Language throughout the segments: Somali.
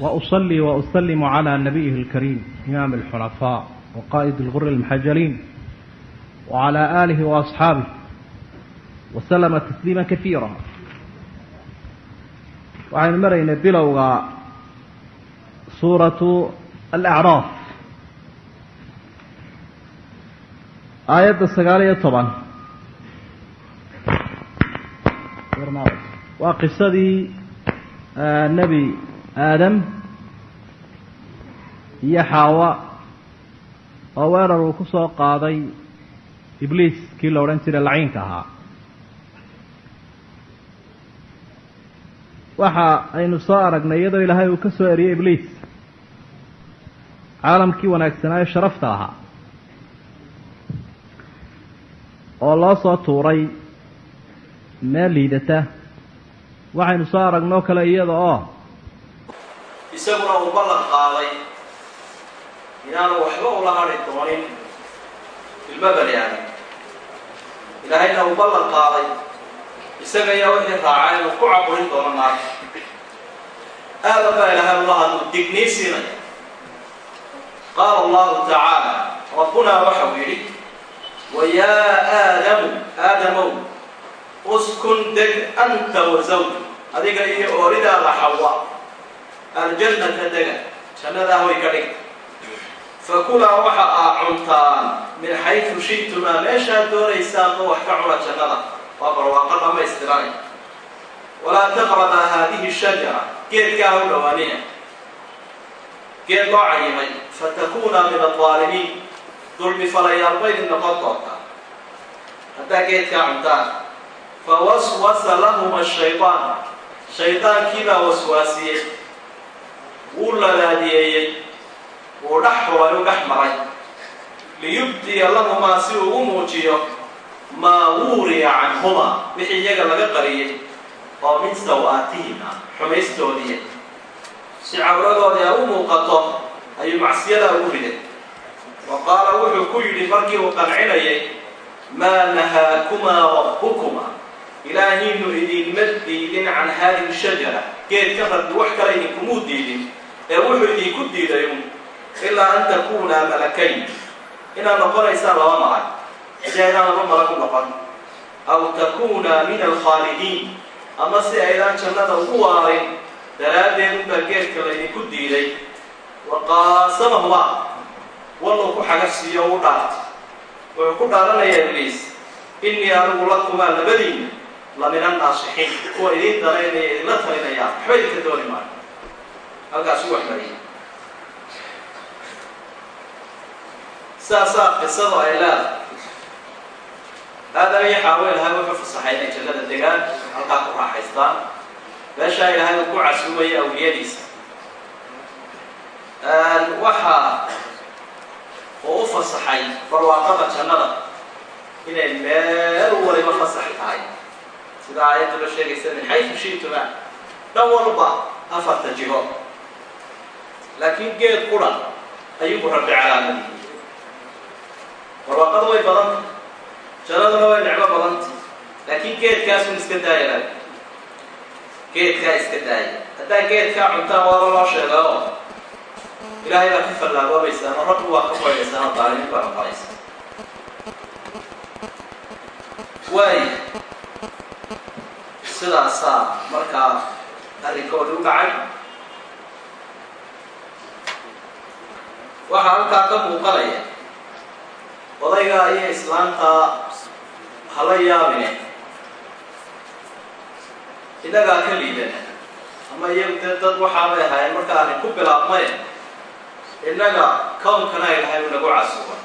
وأصلي وأسلم على نبيه الكريم إمام الحنفاء وقائد الغر المحجلين وعلى آله وأصحابه وسلم تسليما كثيرا waxaynu maraynay bilowga suuratu alacraaf aayadda sagaal iyo toban waa qisadii nebi aadam iyo xaawa oo weerar uu ku soo qaaday ibliis kii la odhan jiray laciinka ahaa. Waxa aynu soo aragnay iyadoo ilaahay uu ka soo eriyey ibliis caalamkii wanaagsanaayo sharafta ahaa oo loo soo tuuray meel liidata. Waxaynu soo aragnoo kale iyada oo isaguna uu ballan qaaday inaanu waxba ula hadhi doonin ilmo ilaahayna uu ballan qaaday isaga ayaa wixii raacay inuu ku caburin doono naarta aadan baa ilaahay ula hadlu dignii siinaya qaala allahu tacaala rabbunaa waxau yidhi wa yaa aadamu aadamow uskun deg anta wa zawj. Adiga iyo ooridaada xawa aljannata dega jannadaa way ka dhig fakulaa waxa aa cuntaan min xaytu shitumaa meeshaad doonaysaanba wax ka cuna jannada waa barwaaqo dhamaystiranay walaa taqrabaa haadihi shajara geedkaa u dhowaanina geed loo cayimay fatakuuna min aldaalimiin dulmi falayaal baydin noqon doontaa. Haddaa geedkaa cuntaan fawaswasa lahuma ashaytaan shaydaankiibaa waswaasiyey wuu lalaadiyeeyey wuu dhex xulay u dhex maray. Liyubdiya lahumaa si uu u muujiyo maa wuuriya canhumaa wixii iyaga laga qariyey oo min saw-aatihim ah si cawradoodii ay u muuqato ayuu macsiyadaa ugu riday. Wa qaala wuxuu ku yidhi markii uu qancinayay maa nahaakumaa rabbukumaa ilaahiinu idinma diidin can haadihi shajara geedka rabbi wax kale idinkumuu diidin ee wuxuu idinku diiday un ilaa an takuunaa malakayn. Inaad noqonaysaan laba malag si aydaan laba malag u noqon. Aw takuunaa min alkhaalidiin ama si aydaan jannada ugu waarin daraaddeed unbaa geedka laydinku diiday. Wa qaasamahuma wallow ku xagasiiyo u dhaarta wuxuu ku dhaaranayaa ibliis innii anigu lakumaa labadiina la min annaasixiin kuwa idiin danaynaya idinla talinaya waxba idinka dooni maayo halkaas u waxmariyay saasaa qisadu ay leedahay. Aadam iyo xaawo ilahay wuxuu fasaxay inay jannada degaan halkaa ku raaxaystaan. Meeshaa ilaahay uu ku casuumaya awliyadiisa. Waxa uu u fasaxay barwaaqada jannada inay meel waliba fasax tahay. Sida aayadduba sheegaysa min xaysu shiituma dhan walba afarta jiho laakiin geed qura ayuubu rabbi calaamadii barwaaqada way badanta jannaduna way nicmo badanta laakiin geedkaasun iska daaya geedkaa iska daaya haddaa geedkaa cuntaan waaba loo sheega oo ilaahay baa ka fallaagoobaysaan oo rabbi waa ka qoydaysaan oo daalimiin baa noqonaysa. Waay sidaasaa markaa arrinkoodii u dhacay waxaa halkaa ka muuqanaya odayga iyo islaamta hala yaabine. Innagaa ka liidana ama iyagu dee dad waxaabay ahaayeen marka arrin ku bilaabmay innaga kownkana ilahay u nagu casuuba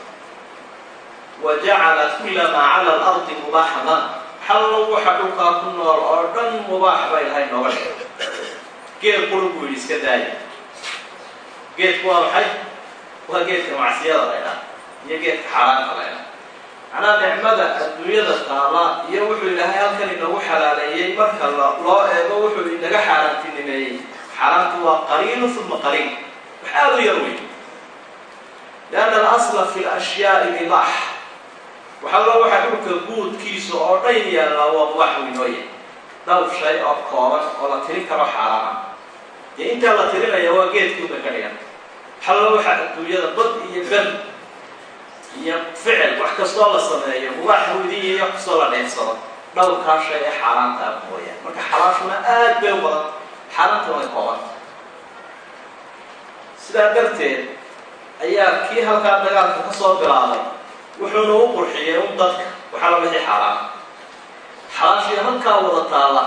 wa jacala kulla maa cala alardi mubaaxadan. Hallo waxa dhulkaa ku nool oo dhan mubaax ba ilahay nooga dhigay geed quru buu yidhi iska daaya geedku waa maxay waa geedka macsiyada laydhaa iyo geedka xaaraanka laydhaa macnaa nicmada adduunyada taala iyo wuxuu ilaahay halkan inagu xalaaleeyey. Marka loo eego wuxuu inaga xaaraantinimeeyey. Xaaraantu waa qaliilu uma qaliil. Wax aada u yar weyn. Lianna alasla fi lashyaai mibaax waxalla waxa dhulka guudkiisa oo dhan yaalla waa mubaax weynooya dhowr shay oo kooban oo la tiri karo xaaraana dee intaa la tirinaya waa geedkii uba ka dhigan xallo waxa adduunyada bad iyo ber iyo ficil wax kastoo la sameeyo mubaax widi iyo wax kastoo la dheefsado dhowrkaa shay ee xaaraantaa mooyaan marka xalaashuna aad bay u badan. Xaaraanta way koobanta sidaa darteed ayaa kii halkaa dagaalka ka soo bilaabay wuxuuna u qurxiyey un dadka. Waxaa la wixii xaaraan xalaashii halkaa wada taalla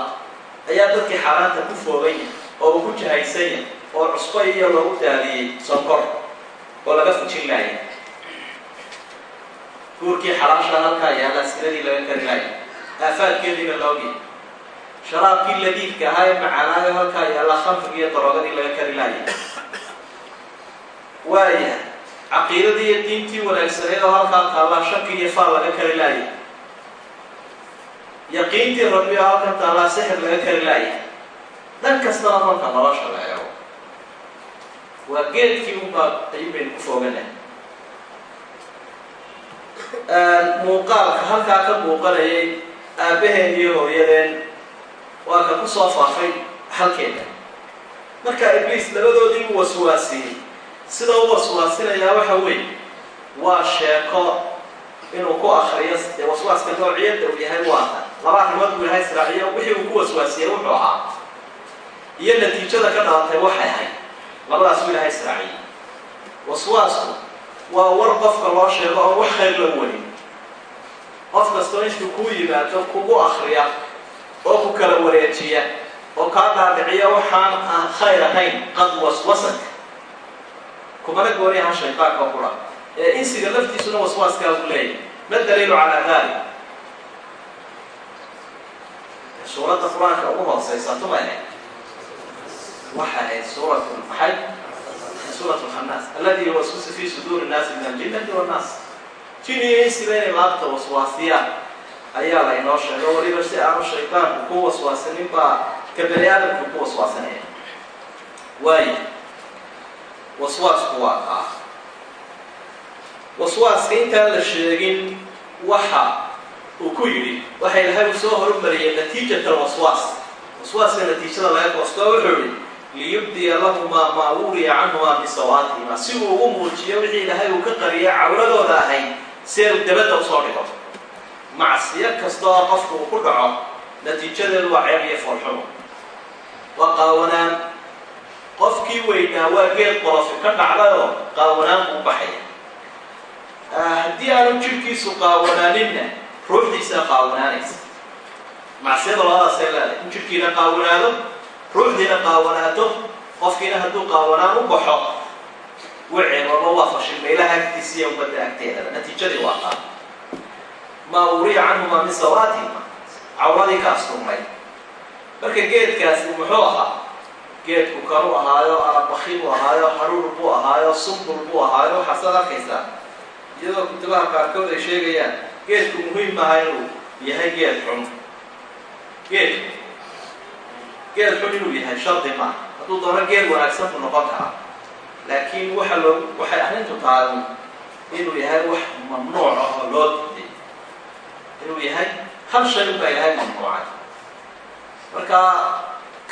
ayaa dadkii xaaraanta ku fooganya oo ugu jahaysanya oo cusbo iyo lagu daadiyey sonkor oo laga fujin laaya guurkii xalaasha halkaa yaalla siradii laga kari laaya aafaadkeediina laogyay sharaabkii ladiidka ahaa ee macaanaayo halkaa yaalla khamrigii iyo daroogadii laga kari laaya waaya caqiidadii iyo diintii wanaagsaneed oo halkaa taallaa shaki iyo faal laga kari laaya yaqiintii rabbi oo halkan taallaa sixir laga kari laaya dhan kastana marka nolosha la eego waa geedkii unbaa ayuu baynu ku foogana muuqaalka halkaa ka muuqanayay aabaheen iyo hooyadeen waa ka ku soo faafay halkeeda. Marka ibliis labadoodii u waswaasiyey. Sida u waswaasinayaa waxa weeye waa sheeko inuu ku akriyo dee waswaaska noociyada uu yahay waa tan laba arrimood buu yahay israaciyo wixii uu ku waswaasiyey wuxuu ahaa. Iyo natiijada ka dhalatay waxay ahayd labadaas u ilahay israaciye waswaasku waa war qofka loo sheego oo wax khayr la welin qof kastoo intuu kuu yimaado kugu akriya oo ku kala wareejiya oo kaa dhaadhiciya waxaan khayr ahayn qad waswasak. Kumana gooni aha shaydaanka kula ee insiga laftiisuna waswaaskaa u leeyahy ma daliilu calaa dalik suuradda qur'aanka ugu hooseysa tumay waxay ahayd suurat maxay suurat lkhannaas aladi yuwaswisu fi suduuri nnaasi min aljinnati wannaas jin iyo insiga inay laabta waswaasiyaan ayaa la inoo sheego waliba si aanu shaydaanku ku waswaasanin baa ka bani aadamku ku waswaasanaya waayo waswaasku waa kaa waswaaska intaan la sheegin waxa uu ku yidhi waxa ilahay uu soo horumariyay natiijat alwaswaas waswaaska natiijada laga koosto wuxuu yihi liyubdiya lahumaa maa wuriya canhumaa min sawaatihima si uu ugu muujiyo wixii ilaahay uu ka qariyay cawladooda ahayd si ay dabadda u soo dhigo. Macsiyo kasta qofku uu ku dhaco natiijadeedu waa ceeb iyo foolxumo waa qaawanaan qofkii weynaa waa geed qolofi ka dhacdayoo qaawanaan buu baxaya haddii aanu jidhkiisu qaawanaaninna ruuxdiisaa qaawanaanaysa. Macsiyada labadaasay leedahay in jidhkiina qaawanaado ruuxdiina qaawanaato qofkiina hadduu qaawanaan u baxo waceebaba waa fashilma ilaha agtiisa iyo ummadda agteedaba natiijadii waa qaa maa uriya canhumaa min sawaatihima cawradii ka asturmay marka geedkaasi muxuu ahaa? Geedku kanuu ahaayo arabaki buu ahaayo haruur buu ahaayo sumbul buu ahaayo waxaasaad arkaysaa. Iyadoo kutubaha qaarkood ay sheegayaan geedku muhiim maaha inuu yahay geed xun. Geedku geed xun inuu yahay shardi maaha hadduu doono geed wanaagsan buu noqon karaa. Laakiin waxa loo waxay arrintu tahay inuu yahay wax mamnuuc ah oo loo diiday. Inuu yahay hal shay unbaa ilahay mamnuucay marka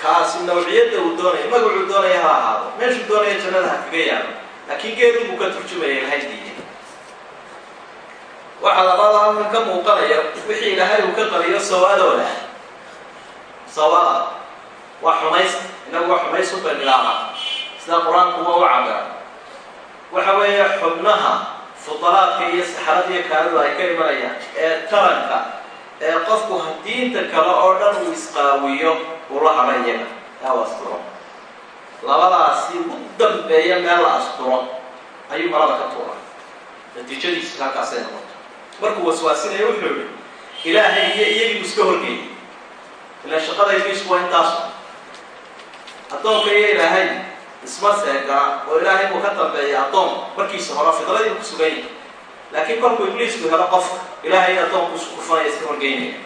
kaasi nawciyadda uu doonaya magacuu doonaya ha ahaado. Meeshuu doonaya jannada ha kaga yaalo. Laakiin geedii buu ka turjumaya ilahay diiday. Waxaa labaada halkan ka muuqanaya wixii ilaahay uu ka qariyo sawaadooda. Sawada waa xumaysta inagu waa xumays u bandhilaaqa sida qur'aanku waa u cabira waxa weeye xubnaha fudalaadka iyo saxarada iyo kaalidu ay ka imanayaan ee taranka ee qofku diinta kale oo dhan uu isqaawiyo ula hadha iyaga aa asturo labadaasi ugu dambeeya meel la asturo ayuu marada ka tuuray natiijadiisa halkaasay noqoto. Markuu waswaasinayo wuxuu yihi ilaahay iyo iyagiibu iska horgeeyay ilaan shaqada ibliisku waa intaas addoonka iyo ilaahay isma seegaa oo ilaahay buu ka dambeeya addoon markiisa hore fidradii ku sugan yahay laakiin kolkuu ibliisku helo qofka ilaahay addoonku isu kufanaya iska horgeynaya.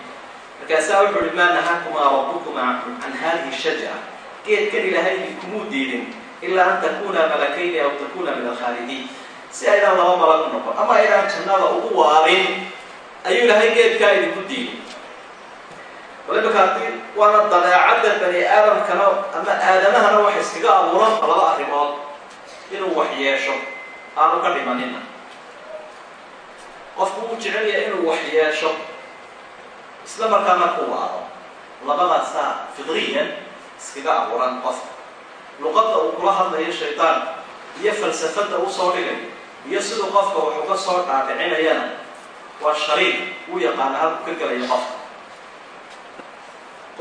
Markaasaa wuxuu uhi maa nahaakumaa rabbukuma can hadihi shajara geedkan ilaahay idinkumuu diidin ilaa an takuna malakayni aw takuna min alkhaalidiin. Si aydaan laba malag u noqon ama aydaan jannada ugu waarin ayuu ilahay geedkaa idinku diiday imika haddii waana dabeecadda bani aadamkana ama aadamahana waxa iskaga abuuran laba arrimood. Inuu wax yeesho aanu ka dhimanina. Qofku uu jecel yahay inuu wax yeesho isla markaana ku waado. Labadaasaa fidriyan iskaga abuuran qofka. Luqadda uu kula hadlayo shaydaan iyo falsafadda uu soo dhigayo iyo siduu qofka wax uga soo dhaadhicinayana waa shariik uu yaqaana halku ka gelayo qofka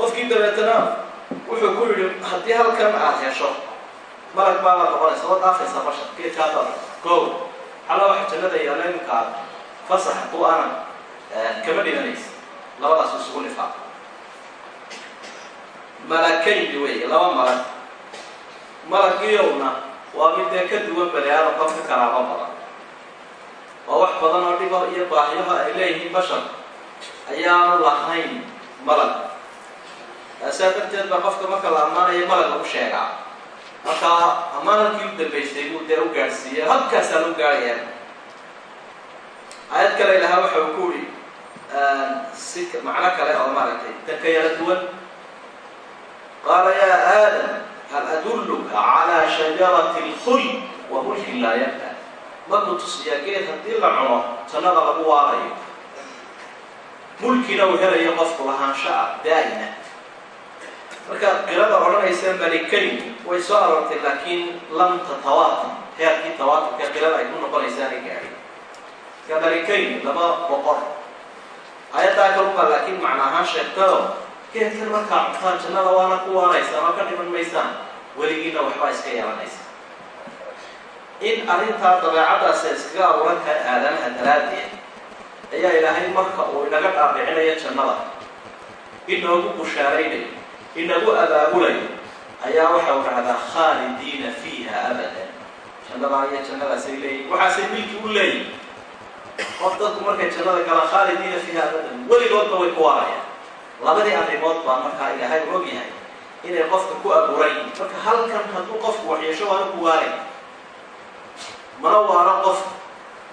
qofkii dabeetana wuxuu ku yidhi haddii halkan aad hesho malag baabaa noqonaysa oo dhaafaysa basha geedkaada go. Alla waxa jannada yaalla iminkaa fasax hadduu ana kama dhimanaysa. Labadaas isugu dhifaa malakaydi wey laba malag malagiyowna waa mid dee ka duwan bani aadam qofka karaamo badan. Oo wax badan oo dhibo iyo baahiyaha ay leeyihiin bashar ayaanu lahayn malag saa darteed baa qofka marka la ammaanayo malag lagu sheegaa. Markaa ammaanalkii u dambaystay buu dee u gaadhsiiyey halkaasaa lagu gaadhaya aayad kale ilahaa waxa uu ku yihi si macno kale oo maaragtay tan ka yara duwan. Qaala yaa aadam hal adulluka calaa shajarati اlkhuld wa mulkin laa yabda markuu tusiyaa geed haddii la cuno jannada lagu waarayo. Mulkina uu helayo qofku lahaansho ah daa'ima marka qirada odhanaysa malikayn way soo aroortay laakiin lam tatawaatar heerkii tawaaturka qirada ay ku noqonaysaana gaadhin marka malikayn laba boqor ayaddaa kalunbaa laakiin macna ahaan sheegtayo geedkan markaa cuntaan jannada waana ku waaraysaan oo ka dhiman maysaan weligiina waxbaa iska yeelanaysa. In arrintaa dabeecaddaasi iskaga abuuran tahay aadamaha daraaddeed ayaa ilaahay marka uu inaga dhaadhicinayo jannada. Inoogu bushaaraynayo inagu abaabulayo ayaa waxa uu dhahdaa khaalidiina fiiha abadan. Jannadaa iyo jannadaasay leeyihiin waxaasay milki u leeyihiin qof dadku markay jannada galaan khaalidiina fiiha abadan weligoodba way ku waarayaan. Labadii arrimood baa markaa ilaahay u og yahay inay qofka ku abuuran yihiin marka halkan hadduu qofku waxyeesho waana ku waaray mana waaro qof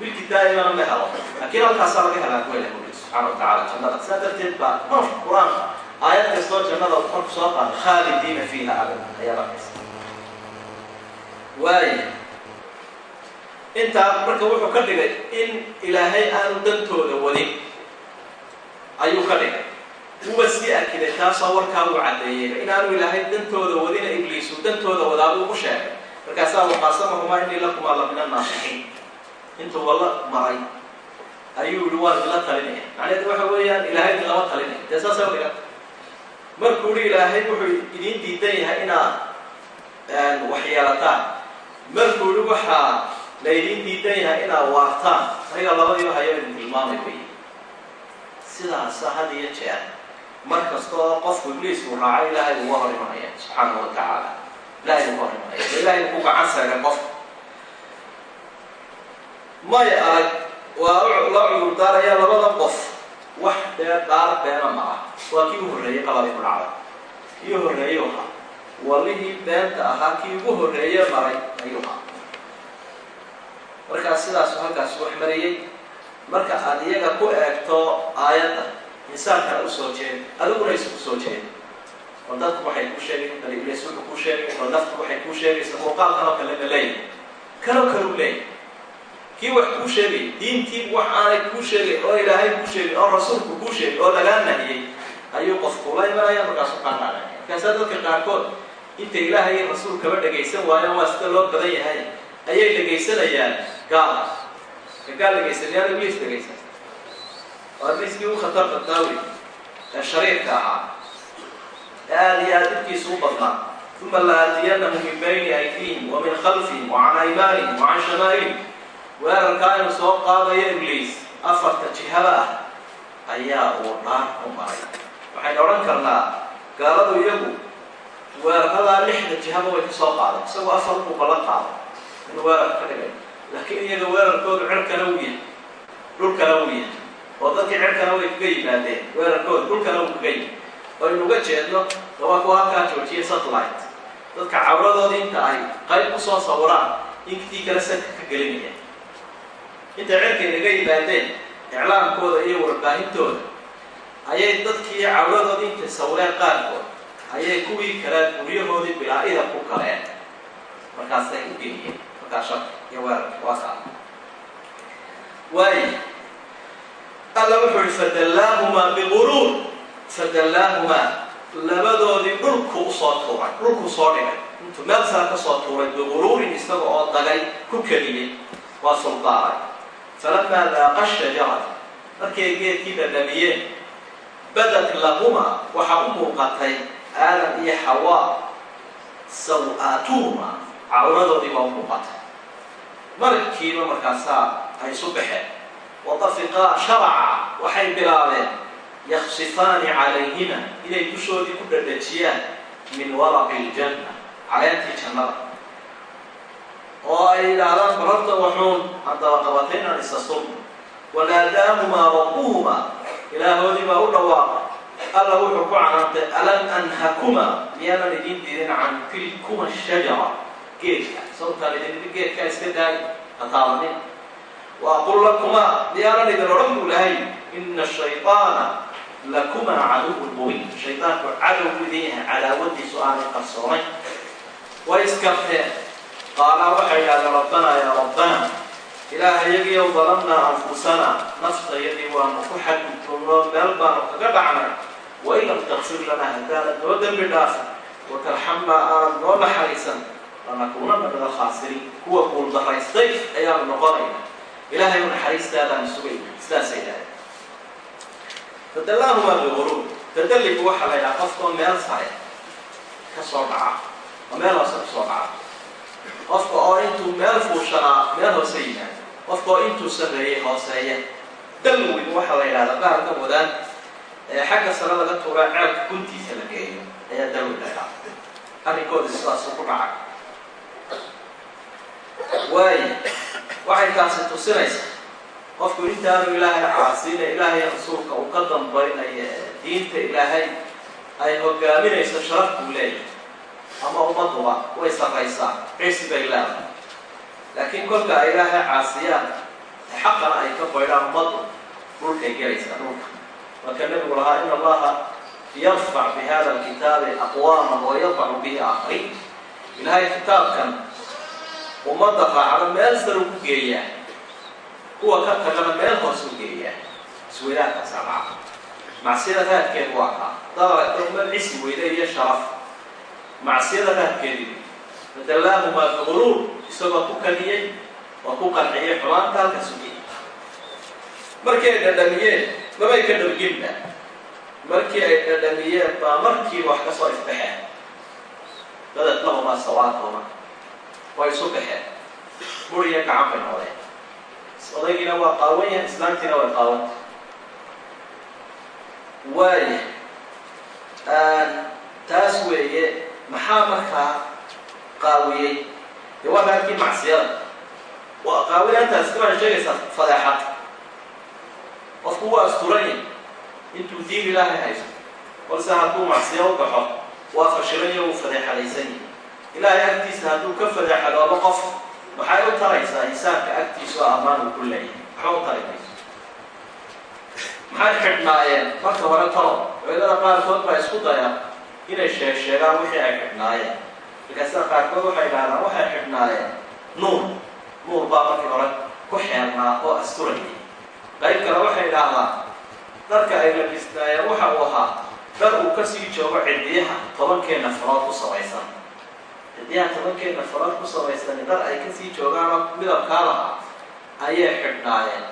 milki daa'imana ma helo. Laakiin halkaasaa laga helaa ku ilahi uli subxaana wa tacala jannada. Sidaa darteed baa qur'aanka aayad kastoo jannada marku soo qaado khaalidiina fiiha abada ayaa arkaysa waaya intaa marka wuxuu ka dhigay in ilaahay aanu dantooda wadin ayuu ka dhigay. Uba sii akiday taasoo warkaa uu caddeeyeyba inaanu ilaahay dantooda wadina ibliisu dantooda wadaabuu ugu sheegay. Markaasaa waqaasamahumaa inii lakumaa la min intuu walla maray ayuu yihi waan idinla talinaya macnaheedu waxa weeyaan ilaahay idinlama talinaya dee saasa markuu hi ilaahay wuxuu idiin diidan yahay inaad waxyeelataan markuu hi waxaa la idiin diidan yahay inaad waartaan aniga labadiiba hayo idin tilmaamay wey sidaasa had iyo jeer mar kasta oo qofku ibliisku raaco ilaahay uga hor imanaya subxaana wa tacaala ilahay uga hor imanaya ilahay ku gacan seegay qofka may arag waa loo cudurdaaraya labada qof wax dee dhaar beena ma ah waa kii u horreeyey qaladii ku dhacday. Kii horreeyu ahaa walihii beenta ahaa kii ugu horreeye maray ayuu ahaa markaas sidaasu halkaas wax mariyey marka aad iyaga ku eegto aayadda insaankana u soo jeeda adiguna isugu soo jeeda oo dadku waxay kuu sheegay bal iblis wuxuu kuu sheegay oo naftu waxay kuu sheegaysa muuqaalkan oo kale la leeyahy kanoo kaleu leeyahy kii wax kuu sheegay diintii wax aanay kuu sheegay oo ilaahay kuu sheegay oo rasuulku kuu sheegay oo lagaa nahiyey ayuu qofkula imanaya markaasu qaanqaanaya markaasaa dadka qaarkood intay ilaahay iyo rasuul kaba dhagaysan waayeen waa sida loo badan yahay. Ayay dhagaysanayaan gaal ka gaal dhagaysanayaan ibliis dhagaysan. Waa ibliiskii u khatar badnaawi ee shariirka ahaa. Ee aada iyo aada dhibkiisu u badnaa. Uma laatiyannahum min bayni aydihim wa min khalfihim wa can aymaanihim wa can shamaa'ilihim weerarkaa inuu soo qaadayo ibliis afarta jihada ah ayaa uu dhaar ku maray. Waxaynu odhan karnaa gaaladu iyagu weeraradaa lixda jihaba way ka soo qaaday isagoo afar buu ballan qaaday inuu weerar ka dhigay. Laakiin iyaga weerarkoodu cirkana uu yahay dhulkana uu yahay oo dadkii cirkana way kaga yimaadeen weerarkooda dhulkana uu kaga yimi oo inuga jeedno waa kuwa halkaa joojiyay satellite. Dadka cawradoodii inta ay qayb u soo sawiraan intii kale sanka ka gelinaya intay cirkay naga yimaadeen iclaankooda iyo warbaahintooda ayay dadkii cawladoodii intay sawreen qaarkood ayay kuwii kale guryahoodii bilaa-ida ku galeen markaasay u geliyeen markaa shaka iyo weerarki waa kaa waay alla wuxuu ihi fadallaahumaa biguruur fadallaahumaa labadoodii dhulku u soo tuuray dhulku soo dhigay. Intuu meel sara ka soo tuuray biguruurin isaga oo dagay ku keliyey waa suldaaray falamaa daaqa shajarata markay geedkii dhadhamiyeen badat lahumaa waxaa u muuqatay aadam iyo xawaa saw-aatuhuma cawradoodii baa u muuqatay. Markiiba markaasaa ay isu baxeen. Wadafiqaa sharaca waxay bilaabeen. Yaksifaani calayhima inay dushoodii ku dhadhajiyaan min waraqi iljanna caleentii jannada oo ay yidhaahdaan bararta waxuun haddaba qabatay inaan isa sulno wanaadaahumaa rabbuhumaa ilaahoodii baa u dhawaaqay. Alla wuxuu ku canaantay alam anhakumaa miyaanan idin dirin can tilkuma shajara geedka. Sababtaan idin geedkaa iska daayi ha taabanin wa aqul lakumaa miyaanan idin odhan buu lahay ina shayطaana lakumaa caduwun mubiin. Shaydaanku cadow idin yahay cadaawadiisu aanay qarsoomay way iskarteen qaalaa waxay idhahdeen rabbanaa yaa rabbana ilaah iyagiiyow dalamnaa anfusana naftayadii waanu ku xadgudbunno meel baanu kaga dhacnay. Wain lam takfir lanaa haddaanad noo dembi dhaafin watarxamnaa aanad noo naxariisan lanakuunana min alkhaasiriin kuwa guuldaraystay ayaanu noqonayna ilaahay u naxariistaadaanu sugayna sidaasay dhahay fadallaahumaa biguruur tadalligu waxaa la yidhaha qofkoo meel sare ka soo dhaca oo meel hoose ka soo dhaca qofka oo intuu meel fuushanaa meel hoose yimaado qofka oo intuu sarreeyey hooseeya dalwin waxaa la yidhahdaa qaarka wadaan ee xagga sare laga tuuraa ceelka guntiisa la geeyo ayaa dalwi lagaa arrinkooda sidaasu ku dhacay. Waayo waxay taasi tusinaysaa qofku intaanu ilaahay caasiina ilaahay rasuulka uu ka dambaynayo diinta ilaahay ay hogaaminayso sharaf buu leeyahay ama ummaduba way sarraysaa ciisi bay leedahay laakiin kolka ay ilaahay caasiyaan xaqana ay ka baydhaan ummaddu dhulkay gelaysaa dhulka. Marka nebigu lahaa in allaha yarfac bi hada alkitaabi aqwaaman wayadacu bihi aakhariin ilaahay kitaabkan ummadda raacda meel sar ku geeyaa kuwa ka tagana meel hoos u geeyaa. Isweydaarkaasaa dhaca macsiyada raadkeed waa kaa aragto ummad cisi weyne iyo sharaf macsiyada raadkeedii fadallaahumaa biguruur isagoo ku kadiyey oo ku qanciyey xumaanta halka sugiyey markii ay dhadhamiyeen mabay ka dharginba markii ay dhadhamiyeen baa markiiba wax ka soo ifbaxeen dadad lahumaa sawaatuma way isu baxeen bur iyo gacan bay noqdeen odaygiina waa qaawan yahay islaantiina way qaawanta waaya taas weeye maxaa markaa qaawiyey? Dee waa raadkii macsiyada waa qaawinaantaas waxay sheegaysaa fadeexad qofku waa asturanya intuu diin ilaahay haysto balse hadduu macsiyo u baxo waa fashilanya uu fadeexadaysan yahay. Ilaahay agtiisa hadduu ka fadeexadoobo qof maxay u taraysaa insaanka agtiisu ammaan uu ku leeyahay. Waxba u tari maxay xidhnaayeen? Marka hore talo culimada qaarkood baa isku daya inay sheeg sheegaan wixii ay xidhnaayeen markaasida qaarkood waxay idhahdaan waxay xidhnaayeen nuur nuur baa markii hore ku xeernaa oo asturayay qayb kale waxay idhaahdaan dharka ay labisnaayeen waxa uu ahaa dhar uu ka sii joogo cidiyaha tobankeenna farood ku samaysan. Cidiyaha tobankeenna farood ku samaysan dhar ay ka sii joogaanoo midabkaa lahaa ayay xidhnaayeen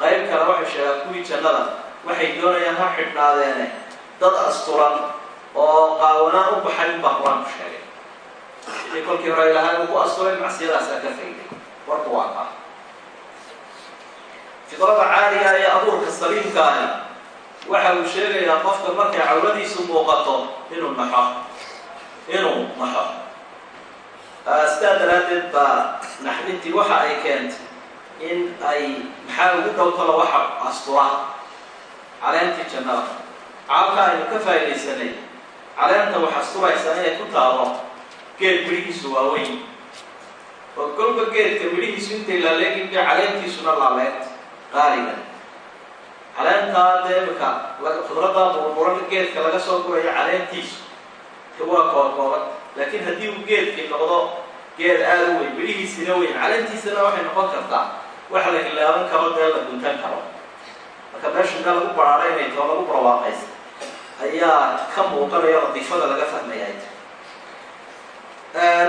qayb kale waxay sheegaan kuwii jannada waxay doonayaan ha xidhnaadeene dad asturan oo qaawanaan u baxay unbaa qur'aanku sheegay. Sidii kolkii hore ilahay uu ku asturay macsiyadaasaa ka fayday. Warku waa kaa fidrada caaliga ee abuurka saliimkaahi waxa uu sheegayaa qofka markay cawladiisu muuqato inuu naxo. Inuu naxo. Sidaa daraaddeed baa naxdintii waxa ay keentay in ay maxaa ugu dhowtalo waxa astura caleentii jannada. Caalka aynu ka faaidaysanay caleenta wax asturaysaa inay ku taalo geed midhihiisu waaweyn. Oo kolba geedka midhihiisu intay laaleegin bay caleentiisuna laaleed qaaliga. Caleentaa dee imika khudradda burburan geedka laga soo gurayo caleentiisu. Waa kookooban laakiin haddii uu geedkii noqdo geed aada u weyn bidhihiisina weyn caleentiisana waxay noqon kartaa wax la hilaaban karo dee la guntan karo. Marka meesha meel lagu baraaraynayto lagu barwaaqaysa ayaa ka muuqanaya ladiifada laga fahmaya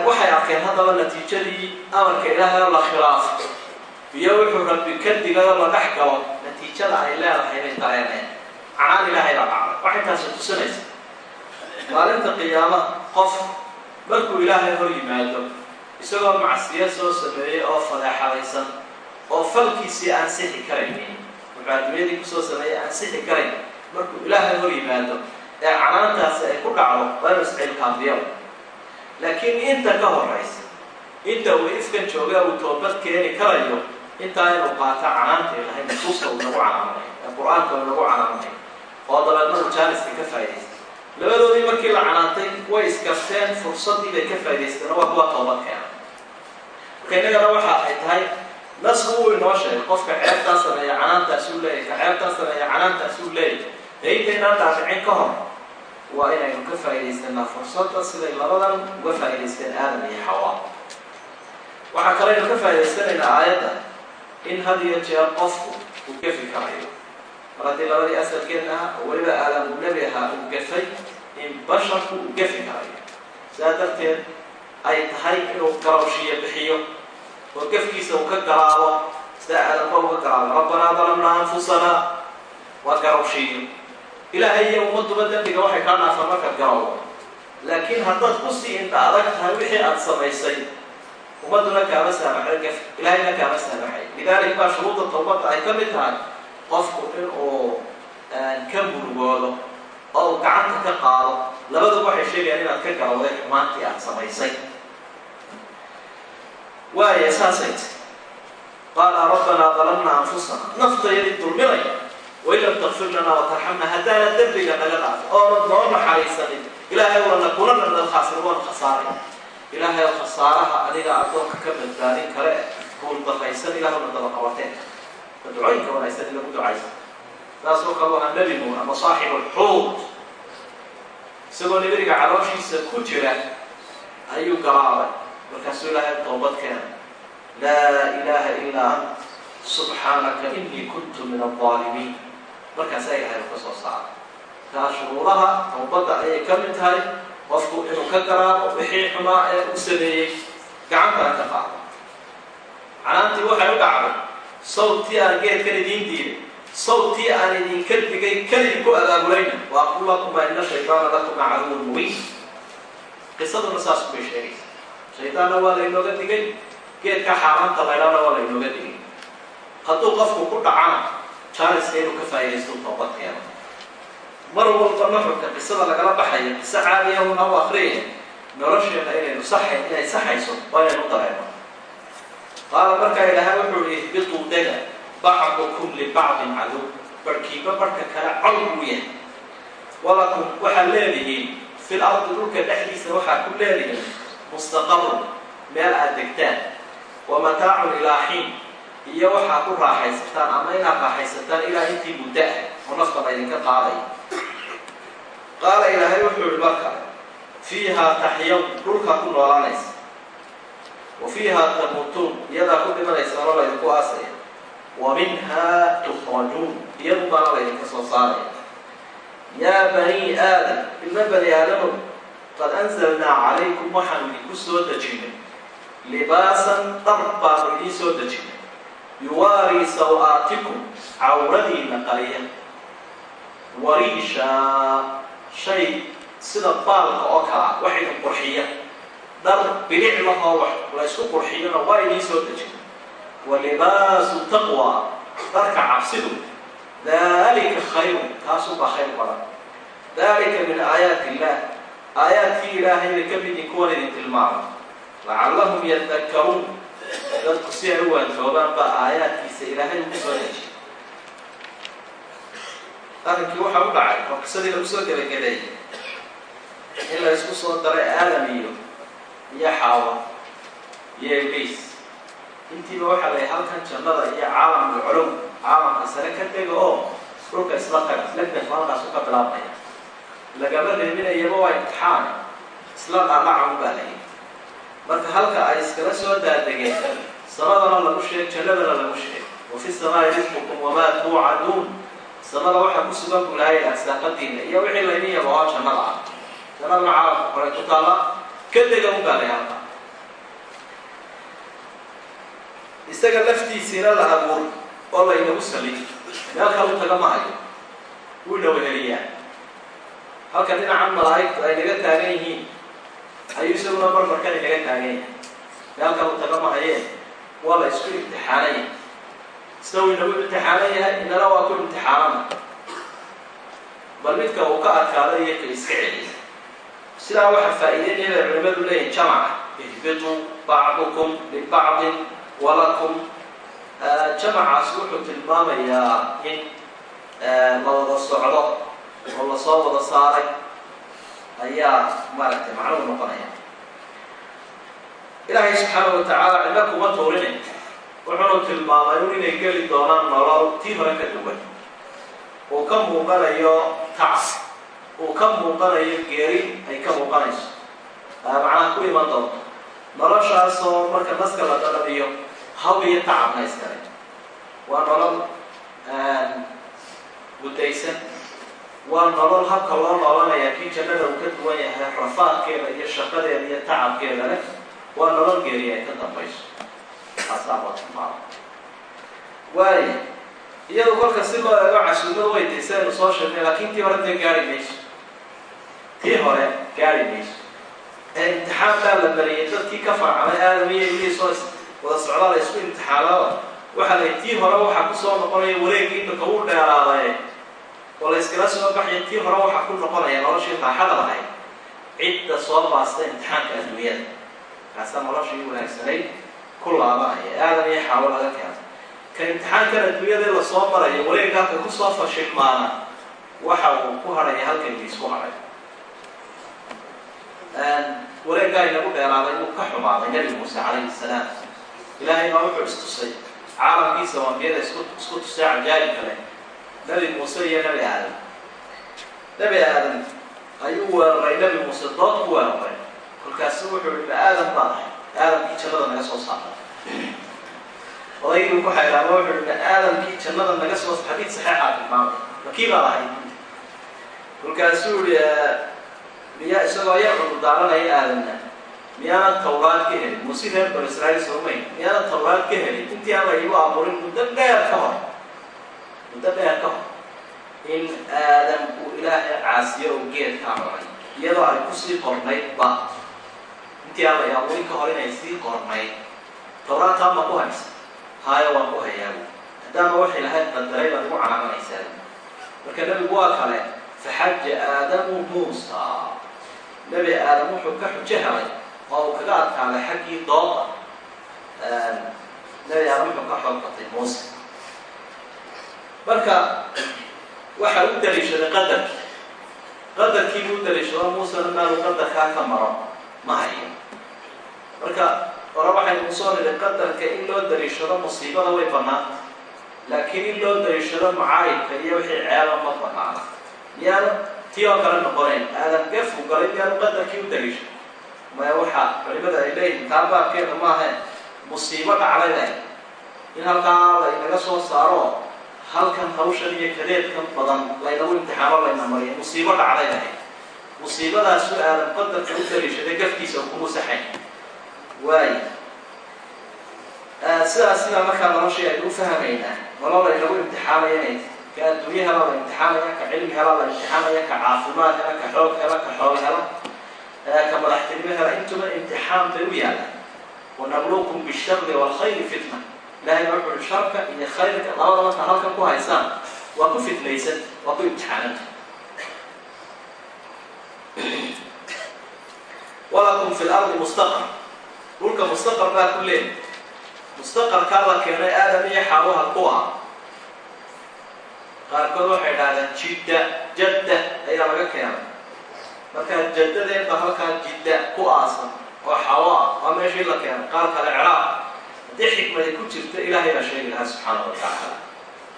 waxay arkeen haddaba natiijadii amarka ilaahay oo la khilaafo iyo wuxuu rabbi ka digayoo la dhex galo natiijada ay leedahay bay dareeneen canaan ilaahay baa dhacday. Waxay taasi tusinaysa. Maalinta qiyaamaha qof markuu ilaahay hor yimaado isagoo macsiyo soo sameeyey oo fadeexadaysan oo falkiisii aan sixi karaynin wuxuu adduunyadii ku soo sameeyey aan sixi karayn markuu ilaahay hor yimaado ee canaantaasi ay ku dhacdo waa inu iscilkaafiyo laakiin inta ka horaysa inta uu ifkan jooga uu toobad keeni karayo intaa inuu qaata canaanta ilahay nusuusta uu nagu canaanay ee qur'aanka uu nagu canaanay oo dabeedna uu jaaniska ka faa'idaystay labadoodii markii la canaantay way iskarteen fursaddii bay ka faa'idaysteen waa kuwa toobad keena. Marka innagana waxa ay tahay nasku uu inoo sheegay qofka ceebtaa sameeya canaantaas uu leeyahy ka ceebtaa sameeya canaantaas uu leeyahy ee intaynaan dhaaficin ka hor waa inaynu ka faa'iidaysanaa fursadda siday labadan uga faa'idaysteen aadam iyo xawaa waxaa kaleynu ka faa'idaysanaynaa aayadda in had iyo jeer qofku uu gefi karayo. Mar haddii labadii asalkeedna aha oo weliba aadam uu nebi ahaa uu gefay in basharku uu gefi karayo. Sidaa darteed ay tahay inuu garowshiyo bixiyo oo gefkiisa uu ka galaabo. Sida aadamba uga galaabo rabbanaa dalamnaa anfusanaa waa garowshiyo ilaahay iyo ummaduba dembiga waxay kaa dhaafaan markaad garowo laakiin haddaad ku sii indha adag tahay wixii aada samaysay ummaduna kaama saamaxay ilaahayna kaama saamaxay. Lidalik baa shuruudda tawbadda ay ka mid tahay qofku in uu ka murugoodo oo uu gacanta ka qaado labaduba waxay sheegayaan inaad ka garowday xumaantii aada samaysay. Waaya saasay ti qaala rabbanaa dalamnaa anfusana. Naftayadii dulminaya wain lam takfir lanaa watarxamna haddaana dembiga naga dhaafo oonad noo naxariisanin ilaahay wana kunana nal khaasir waan khasaaray ilaahay khasaaraha adiga addoonka ka badbaadin kale kuul dafaysan ilaahuna daba qabateen ma ducooyinka wanaagsan in lagu ducaysa taasoo kale ahaa nebi nuur ama saaxibu lxuud isagoo nibiriga calooshiisa ku jira ayuu galaabay markaasuu ilaahay toobad keena laa ilaaha ilaa ant subxaanaka inii kuntu min alظaalimiin markaasaa ilahay ka soo saara taa shuruudaha tawbadda ayay ka mid tahay qofku inuu ka garaabo wixii xumaa ee u sameeyey gacantana ka qaado canaantii waxay u dhacday sawtii aan geedkan idiin diiday sawtii aan idinka digay keligi ku abaabulayna waa qul lakuma ina shaydaana lakuma caduwun mubiin qisaduna saas bay sheegaysa. Shaydaanna waa laynooga digay geedka xaaraanta laydhaana waa laynooga digay. Hadduu qofku ku dhacana jaaliska inuu ka faa'iidaysto toobad keeno mar walba nuxurka qisada lagala baxaya qiso caadiyahuna u akriyaya nolosheena inaynu saxay inay saxayso waa inaynu dareeno qaala markaa ilaahay wuxuu yihi ihbituu dega bacdukum libacdin cadow barhkiiba barhka kale col buu yahay. Walakum waxaad leedihiin fil ardi dhulka dhexdiisa waxaad ku leedihiin mustaqarun meel aad degtaan wa mataacun ilaa xiin iyo waxaad ku raaxaysataan ama inaad raaxaysataan ilaa intii muddo ah oo nafta laydinka qaaday. Qaala ilaahay wuxuu yihi marka fiihaa taxyaw dhulkaa ku noolaanaysa. Wa fiihaa tamuutuun iyadaa ku dhimanaysa nolo laydinku aasaya. Wa minhaa tukhrajuun iyadu baana laydinka soo saaraya. Yaa banii aadam ilma bani aadamow qad anzalnaa calaykum waxaanu idinku soo dejinay. Libaasan dhar baanu idiin soo dejinay yuwaarii saw-aatikum cawradiina qaliya. Wariishaa shay sida baalka oo kalaa wax idin qurxiya. Dhar bilic lahoo wax laysku qurxiyona waa idiin soo dejin. Wa libaasu taqwa dharka cabsidu. Dalika khayrun kaasuba khayr badan. Dalika min aayaati illah aayaadkii ilaahayna ka midin kuwan idin tilmaamo lacallahum yadakkaruun dadku si ay u waantoobaan baa aayaadkiisa ilaahay ugu soo dejiy arrinkii waxaa u dhacay oo qisadii lagu soo gebagabeeyey in la isku soo daray aadam iyo iyo xaawa iyo ibliis intiiba waxaa la halkan jannada iyo caalamul culuw caalamka sare ka dega oo dhulka isla taga halkaasu ka bilaabmaya lagama reebinayaba waa imtixaan isla dhaadhacan baa layi marka halka ay iskala soo daadegeen samadana lagu sheeg jannadana lagu sheeg. Wa fi samaai risqukum wamaa tuucaduun. Samada waxaa ku sugan buu lahay arsaaqadiina iyo wixii laydin oo jannada. Ah jannadana caalamka koray ku taalla ka dega un baa lay halka. Isaga laftiisiina la abuur oo laynagu saliy meel kalu taga mahayo wuu naweheliyaa halka dhinacan malaa'igtu ay naga taagan yihiin ayuu isaguna marmarkan inaga taagan yahay meel kalu taga mahayeen waa la isku imtixaanaya isna wuu inagu imtixaanan yahay inana waa ku imtixaanana. Bal midka uu ka adkaada iyo ka iska celiya sidaa waxaa faa'iideynaya bay culimadu leeyihiin jamaca. Ihbituu bacdukum libacdin walakum jamacaas wuxuu tilmaamayaa in la socdo oo la soo wada saaray ayaa maaragtay macnuhu noqonaya. Ilaahay subxaana wa tacaala cidna kuma tuurinay wuxuunu un inay geli doonaan nolol tii hore ka duwan. Uu ka muuqanayo tac uu ka muuqanayo geeri ay ka muuqanayso. Macnaha ku iman doonto. Noloshaasoo marka naska la dhadhabiyo haw iyo tacabna iskale waa nolol guddaysan waa nolol habka loo noolanaya kii jannada uu ka duwan yahay rafaadkeeda iyo shaqadeeda iyo tacabkeeda leh waa nolol geeri ay ka dambayso. Tilmaama waayo iyadu kolka si loo eego casuumad way tay sidaynu soo sheegnay laakiin tii hore dee gaari mayso. Tii hore gaari mayso. Ee imtixaan baa la bariyay dadkii ka farcamay aadam iyo ibliis oo wada socdaa la isku imtixaanada waxaa la tii hore waxaa ku soo noqonaya wareegii imika uu dheeraadaye oo la iskala soo baxaya tii hore waxaa ku noqonaya noloshii raaxada lahayd cidda soo baasta imtixaanka adduunyada. Kaasaa noloshii wanaagsanayd ku laabanaya aadam iyo xaawo laga keeno. Ka imtixaankan adduunyada la soo marayo wareega halka ku soo fashilmaana waxa uu ku hadhaya halka ibliis ku hadhay wareeggaa inagu dheeraaday inuu ka xumaaday nabi muuse calayhi salaam. Ilaahay baa wuxuu istusay caalamkiisa wambiyada isku isku tusay cajaayib kale nabi muuse iyo nabi aadam. Nabi aadam ayuu weeraray nabi muuse dood ku weeraray. Kolkaasu wuxuu yihi aadam baa ahay. Aadamkii jannada naga soo saaray odaygii ku xayraama wuxuu yihi aadamkii jannada naga soo xadiid saxeexaa tilmaamay makii baa ahay? Kolkaasuu yihi miyaa isagoo yar cudurdaaranaya aadamna miyaanan tawraad ka helin? Muuse reer banu israa'iil soomay miyaanan tawraad ka helin? Intii aan la igu abuurin muddo dheer ka hor muddo dheer ka hor in aadam uu ilaahay caasiyo oo geedkaa cunay iyadoo ay ku sii qornayd ba. Intii aan la abuurin ka hor inay sii qornayd tawraadtaa ma ku haysa? Haayo waan ku hayaabu haddaama wax ilahay qadaray baad igu calamanaysaa marka nebigu waa kale faxaja aadamu muusa. Nebi aadam wuxuu ka xujo helay oo uu kaga adkaaday xaggii dooda. Nebi aadam wuxuu ka xoog batay muuse marka waxa u daliishaday qadarkii. Qadarkii buu daliishado muusena meelu qadarkaa ka maro ma hayo. Marka hore waxaynu ku soo nidhi qadarka in loo daliishado musiibada way banaanta laakiin in loo daliishado macaayibka iyo wixii ceeba ma banaana miyaanu tii oo kale noqonayn aadam gefu galay miyaanu qadarkii u daliisha maya waxaa culimada ay leeyihiin taa baabkeeda maahe musiibo dhacday leh in halkaa laynaga soo saaro halkan hawshan iyo kadeedkan badan laynagu imtixaano layna mariyo musiibo dhacday leh musiibadaasu aadam qadarka u daliishaday gafkiisa kuma saxayn waayo sidaas sidaa markaa noloshii aynu u fahmaynaa nolol laynagu imtixaanaya inay ka adduunye hela la imtixaanaya ka cilmi hela la imtixaanaya ka caafimaad hela ka xoog hela ka xoog hela. Ka madaxtinimo hela intuba imtixaan bay u yaalaan. Wanabluukum bishari walkhayri fitna ilahay baa wuxuui sharka iyo khayrka labada markaa halkan ku haysaan waa ku fitnaysan waa ku imtixaananta walakum fi lardi mustaqar. Dhulka mustaqar baa ku leeya mustaqarkaa la keenay aadam iyo xaawaha ku ah. Qaarkood waxay idhahdeen jidda jadda ayaa laga keenay. Markaa jaddadeeda halkaa jidda ku aasan oo xawo ah waa meeshii la keenay. Qaar kale ciraaq haddii xikmadi ku jirta ilaahay baa sheegi lahaa subxaana wa tacaala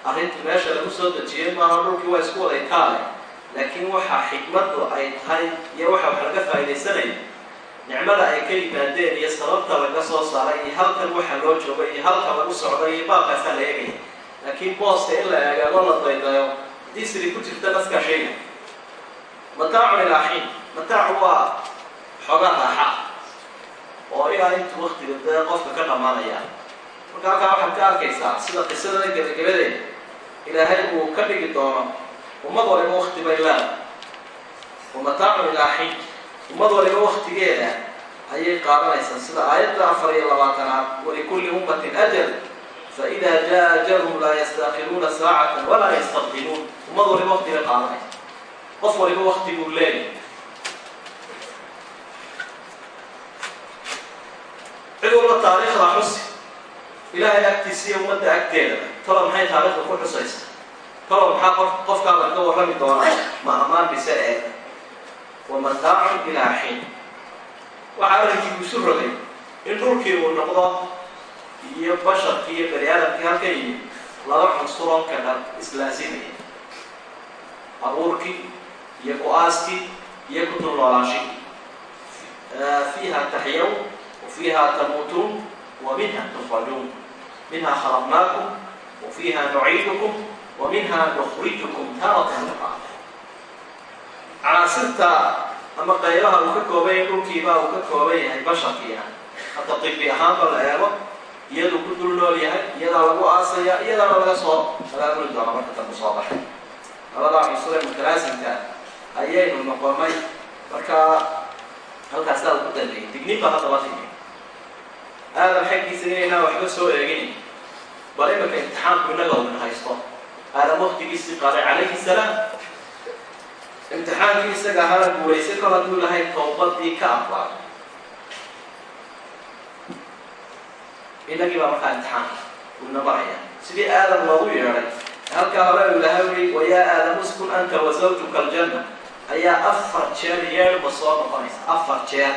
arrintu meesha lagu soo dejiyey maaha dhulkii waa isku waday kaale laakiin waxaa xikmaddu ay tahay iyo waxa wax laga faa'iidaysanaya nicmada ay ka yimaadeen iyo sababta laga soo saaray iyo halkan waxa loo joogay iyo halka lagu socday iyo baabkaasaa la eegaya laakiin booska in la eegago la daydayo haddii siri ku jirta naskaa sheega mataacun ilaa xiin mataacu waa xoogaa raaxa oo ilaa intuu waktiga dee qofka ka dhamaanaya marka halkaa waxaad ka arkaysaa sida qisadada gebagabadeeda ilaahay uu ka dhigi doono ummad waliba wakti bay leedahay. Wa ilaa xiin ummad waliba waktigeeda ayay qaadanaysaa. Sida aayadda afar iyo labaatanaad walikulli ummatin ajal faida jaa ajalhum laa yastaakiruuna saacata walaa yastaqdimuun ummad waliba wakti qaadanaysa qof waliba wakti buu leeyahay cid walba taariikhda xusi ilaahay agtiisa iyo ummadda agteeda talo maxay taariikhda ku xusaysa? Talo maxaa qof qofkaada ka warrami doonaa? Ma ammaan bise ee? Wa mataacun ilaa xiin. Waxaa arrinkii isu rogay in dhulkii uu noqdo iyo basharkii iyo bani aadamkii halka yimid laba cunsuron kala islaasimaya abuurkii iyo ku-aaskii iyo ku dul noolaashihii fiiha taxyaw وفيها تموتون ومنها تخرجون منها خلقناكم وفيها نعيدكم ومنها نخرجكم تارة أخرى canaasirta ama qaybaha uu ka kooban yahay dhulkiibaa uu ka kooban yahay basharkiina hadda tibi ahaanba la eego iyaduu ku dul nool yahay iyadaa lagu aasaya iyadaana laga soo talaamuli doona marka dambe soo baxay labadaa cusure mutalaasimka ayaynu noqonay marka halkaasaa uu ku dambeeyay digniin baa hadda la timi aadam xaggiisa inaynaa waxba soo eegin. Bal iminka imtixaanku innaga umin haysto. Aadam waktigiisii qaaday calayhi salaam. Imtixaankii isaga ahaana guulaysay kol hadduu lahay towbadii ka aqbaalay inagii baa markaa imtixaanka uuna maraya sidii aadam loogu yeedhay halkaa hore uu ilahay ui wayaa aadamu uskun anta wa zawjuka aljanna. Ayaa afar jeer yeedhba soo noqonaysa. Afar jeer.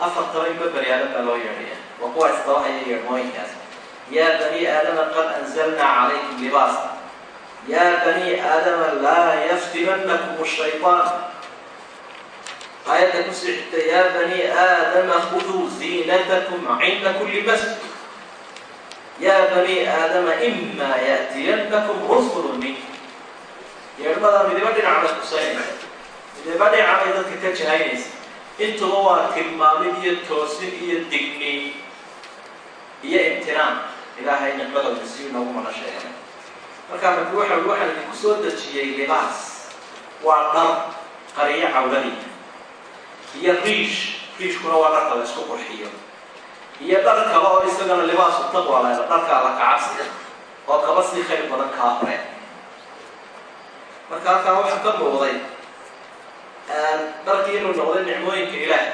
Afartaba inba bani aadam baa loo yeedhaya waa kuwa isdabahaya yeedhmooyinkaas yaa bani aadama qad anzalnaa calaykum libaasa yaa bani aadama laa yaftinannakum shayطaan aayadda ku sii xigta yaa bani aadama khuduu ziinatakum cinda kuli masjid yaa bani aadama ima yaأtiyannakum rusulu minkum yeedhmadaa midiba dhinac bay kusaynaysa midiba dhinaca bay dadka ka jahaynaysa intuba waa tilmaamid iyo toosin iyo digniin iyo imtinaan ilaahay nicmadooda si inoogu mana sheegay. Markaa marki waxa waxaa idinku soo dejiyey libaas. Waa dhar qariyo cawladiina iyo riish. Riishkuna waa dharka la isku qurxiyo. Iyo dhar kale oo isagana libaasu taqwa leeda dharka oo kaba sii khayr badan kaa hore. Marka halkaa waxaa ka muuqday dharkii inuu noqday nicmooyinka ilaah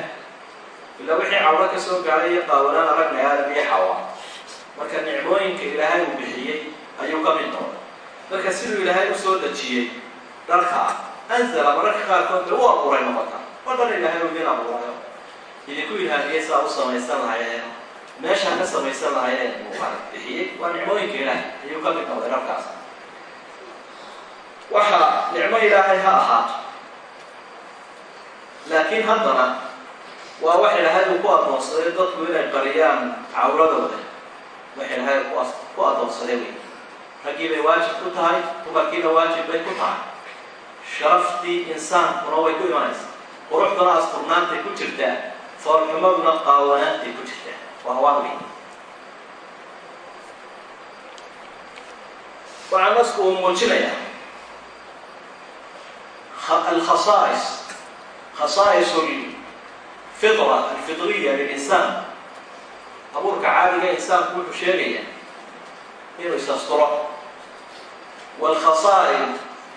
ilaa wixii cawlo ka soo gaaray iyo qaawanaan aragnay aadam iyo xawa. Marka nicmooyinka ilaahay uu bixiyey ayuu ka mid noqday. Marka siduu ilaahay u soo dejiyey dharka anzala mararka qaarkood bay u abuuray noqota. Oo dhan ilaahay u idin abuurayo. Idinku ilhaamiyey saa u samaysan lahayeen meeshaa ka samaysan lahayeen uu mara bixiyey. Waa nicmooyinka ilaahay ayuu ka mid noqday dharkaas. Waxa nicmo ilaahay ha ahaato laakiin haddana waa wax ilaahay uu ku adoonsaday dadku inay qariyaan cawladooda wax ilaahay ku adoonsaday wey raggii bay waajib ku tahay dumarkiina waajib bay ku tahay. Sharaftii insaankuna way ku imanaysaa. Quruxduna asturnaantay ku jirtaa. Foolxumaduna qaawanaantay ku jirtaa. Waa hawaan wey waxaa nasku uu muujinayaa alkhasaais. Khasaais alfitra alfitriya lilinsaan. Abuurka caadiga insaanku wuxuu sheegaya inuu is-asturo wlkhasaai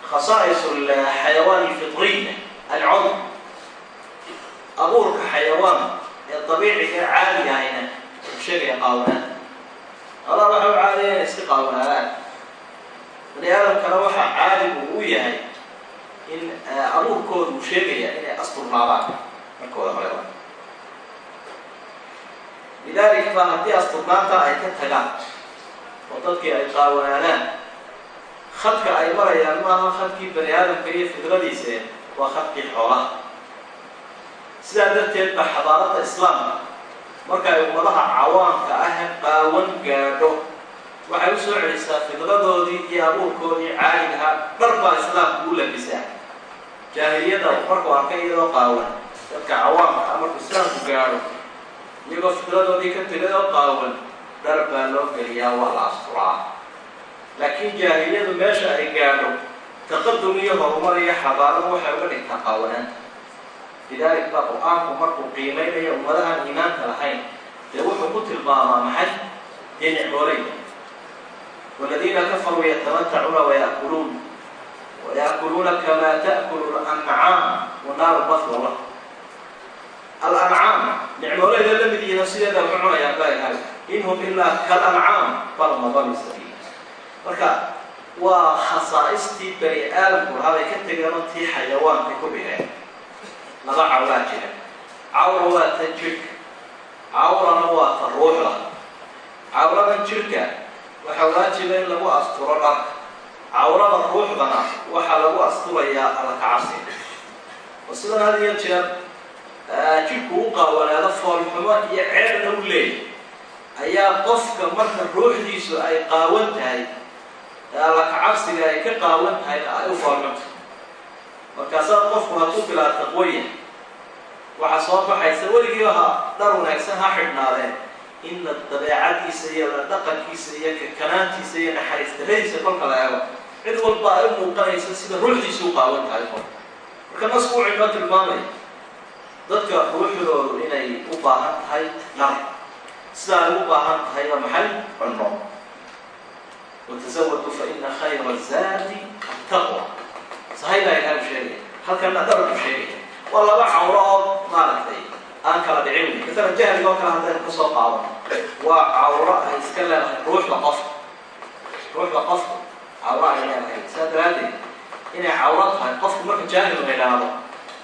khasaais alxayawaan alfitriya alcudr abuurka xayawaan ee dabiiciga caadiga ahayna wuxuu sheegaya qaawanaan. Adaa waxa u caadiya inay iska qaawanaadaan bani aadamkana waxaa caadigu u yahay in abuurkooda uu sheegaya inay asturnaadaan markooda horeba lidaalika ba haddii asturnaanta ay ka tagaan oo dadkii ay qaawanaadaan khadka ay marayaan maaha khadkii bani aadamka iyo fidradiise waa khadkii xoolaha sidaa darteed ba xadaarada islaamka marka ay ummadaha cawaanka ah qaawan gaadho waxay u soo celisaa fidradoodii iyo abuurkoodii caaligaha dhar baa islaamku u labisaa jaahiliyada markuu arkay iyadoo qaawan dadka cawaanka ah markuu islaamku gaadho iyagoo fidradoodii ka tegay oo qaawan dhar baa loo geliyaa waa la asturaa. Laakiin jaahiliyadu meesha ay gaadho taqadum iyo horumar iyo xadaaradu waxay uga dhigtaa qaawanaanta lidalik baa qur'aanku markuu qiimeynayo ummadahan iimaanka lahayn dee wuxuu ku tilmaamaa maxay? Dee nicmooleyda waladiina kafaruu yatamatacuuna wayakuluun wayakuluuna kamaa ta'kulu lancaam wanaaru maswala alancaam nicmooleyda la mid yihiin sideeda ku cunayaan baa in ilaa kalancaam bal marka waa khasaaistii bani aadamku lahabay ka tegeenoo tii xayawaanka ku dhigeen laba cawlaa jira. Cawra waa tan jirhka cawrana waa ta ruuxda. Cawradan jirhka waxaa waajiba in lagu asturo dharka. Cawrada ruuxdana waxaa lagu asturayaa allakacabsi oo sidan had iyo jeer jidhku u qaawanaado foolxumo iyo ceebna u leeyay. Ayaa qofka marka ruuxdiisu ay qaawan tahay allakacabsiga ay ka qaawan tahay ay u foolxunto markaasaa qofku hadduu bilaa taqwaya waxaa soo baxaysa weligiiba ha dhar wanaagsan ha xidhnaadeen. Inna dabeecadiisa iyo la dhaqankiisa iyo kakanaantiisa iyo naxariistaradiisa kolka la eego cid walba ay u muuqanaysa sida ruuxdiisu u qaawan tahay marka nasku wuxuu inoo tilmaamaya dadka ruuxdoodu inay u baahan tahay nar. Sida ay u baahan tahay waa maxay? Cunno. Watasawadu fa ina khayra zaadi ataqwa sahaydaa ilaahu sheegaya halkana dharku sheegaya waa laba cawro oo maaragtay aan kala dhicin. Wey masalan jahliga oo kale haddaynu ka soo qaadano waa cawro ay iska leedahay ruuxda qofka ruuxda qofka cawro ay leedahay. Saa daraaddeed inay cawro tahay qofku marka jaahil la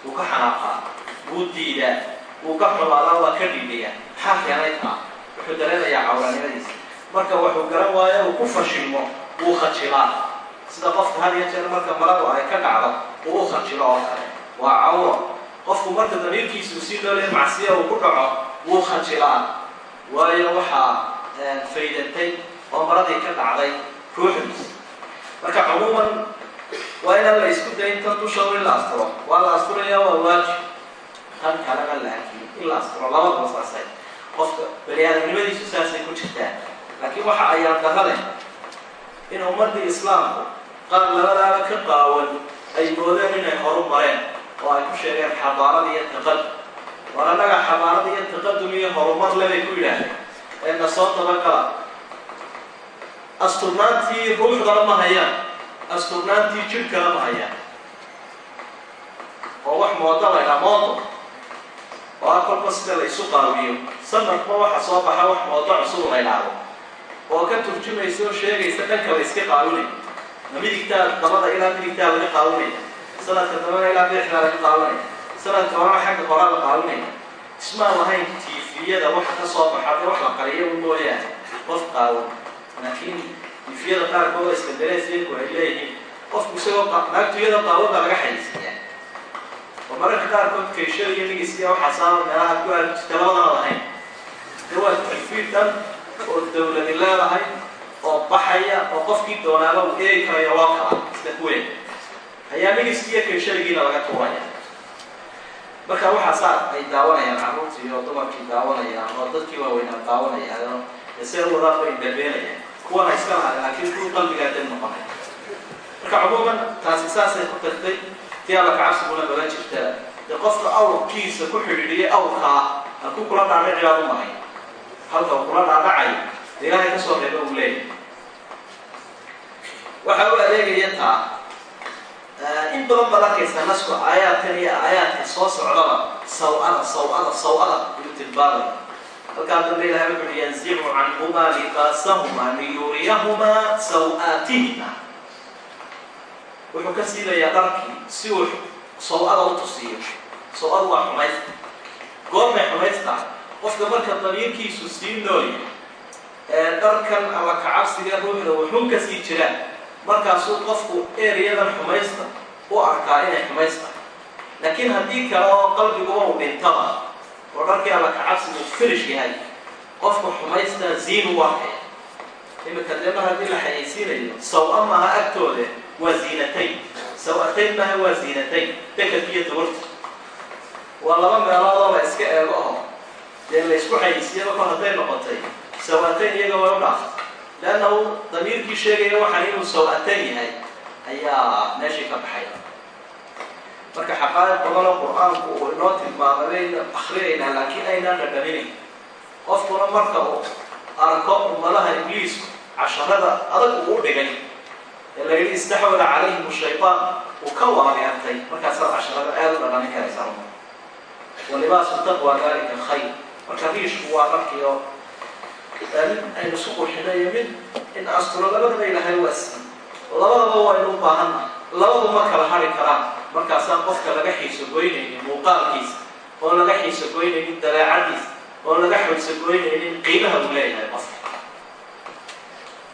wuu ka xanaaqaa wuu diidaa wuu ka xumaadaa waa ka dhiidhiyaa maxaa keenay taa wuxuu dareemayaa cawranimadiisa marka wuxuu garan waayo uu ku fashilmo wuu khajilaa sida qofka had iyo jeer marka maradu ay ka dhacdo uu u khajilo oo kale. Waa cawro. Qofku marka damiirkiisu si loole macsiya uu ku dhaco wuu khajilaa waayo waxaa faydantay oo maradii ka dhacday ruuxdiisa. Marka cumuuman waa inaan la isku dayin tan dushaw in la asturo. Waa la asturaya waa waajib tan kalena laakiin in la asturo labadaba saasay qofka bani aadamnimadiisu saasay ku jirtaa. Laakiin waxa ayaan darale in ummadii islaamku qaar labadaaba ka qaawan ay moodeen inay horu mareen oo ay ku sheegeen xadaarada iyo taqadum war annaga xadaarada iyo taqadum iyo horumar lebay ku yidhaahdeen. Eena soo dabagala asturnaantii ruuxdana ma hayaan. Asturnaantii jirhkana ma hayaan. Oo wax laydhaa moodo oo ah kolba la isu qaawiyo? Sanadba waxa soo baxa wax moodo cusub la ydhaahdo oo ka turjumaysa oo sheegaysa dhanka la iska qaawinay midigtaa dabada ilaa midigtaa laga qaawinaya sanadka dambana ilaa bidixdaa laga qaawanaya sanadka horena xagga horaa la qaawinaya ismaan lahayn tiifiyada waxa ka soo baxa dee wax la qariyo u mooyaane. Qof qaawan laakiin tiifiyada qaarkooda iskandaleesiyadku ay leeyihiin qofku isagoo naagtu iyadoo qaawada laga xayisiiya oo mararka qaarkood kaysho iyo nigisiya waxaa meelaha ku aali jirta labadana lahayn. Tiifiid dhan oo dawladi leedahay oo baxaya oo qofkii doonaaba uu eegi karayo loo kala isla kuweyn ayaa nigiskii iyo kayshagiina laga tuuraya. Marka waxaasaa ay daawanayaan carruurtii oo dumarkii daawanayaan oo dadkii waaweynaa daawanayaan see wadaad bay dalbeenayaan kuwana iska laakiin kuwii qalbigaa dal noqonay marka cumuuman taasi saasay ku tagtay tii alla kacabsiguna badan jirtaa dee qofka awrkiisa ku xidhiidhiyay awrkaa halkuu kula dhaadhaci baad u maray. Halka uu kula dhaadhacay ilaahay ka soo reeba uu leeyahy waxa u adeegaya taa in badan baad arkaysaa nasku aayaadkan iyo aayaadka soo socdaba saw-ada saw-ada saw-ada halkaa dambe ilahay wuxu uhi yanzicu canhumaa libaasahuma liyuriyahumaa saw-aatihima wuxuu ka siilayaa dharkii si uu saw-ada u tusiyo. Saw-adu waa xumaysta goormay xumaystaa qofka marka damiirkiisu sii nooy ee dharkan alla kacabsiga ruuxda wuxuu ka sii jiraa markaasuu qofku ereyadan xumaysta u arkaa inay xumaysta laakiin haddii kale oo qalbiguba uu dhintaba oo dharkii alla kacabsigu firish yahay qofku xumaystaa ziin u arkaya. Imika dee mar haddii la xayaysiinayo saw-a maaha agtooda ziinatayn saw-atayn maaha waa ziinatayn dekankiiyo dawarta waa laba meeloodoo la iska eego oo dee la isku xayaysiiyaba kor hadday noqotay saw-atayn iyaga way u dhaaftay leannahu damiirkii sheegaya waxaan inuu saw-atayn yahay ayaa meeshii ka baxay marka xaqaaiq badan qur'aanku uu inoo tilmaamay baynu akrinaynaa laakiin aynaan dhadhaminayn qofkuna marka uu arko ummadaha ibliisku casharada adag uu u dhigay ee la yidhi istaxwada calayhim shaytaan uu ka waageertay markaasaad casharada aada u dhadhamin karaysaa walibaasu taqwa dalika khayr. Marka riishku waa markii oo mid aynu isku qurxinayo mid in asturo labadaba ilaahay waasi labadaba waynu u baahanna labadu ma kala hari karaan. Markaasaan qofka laga xiiso goynaynin muuqaalkiisa oon laga xiiso goynaynin dabeecadiisa oon laga xiiso goynaynin qiimaha uu leeyahay qofka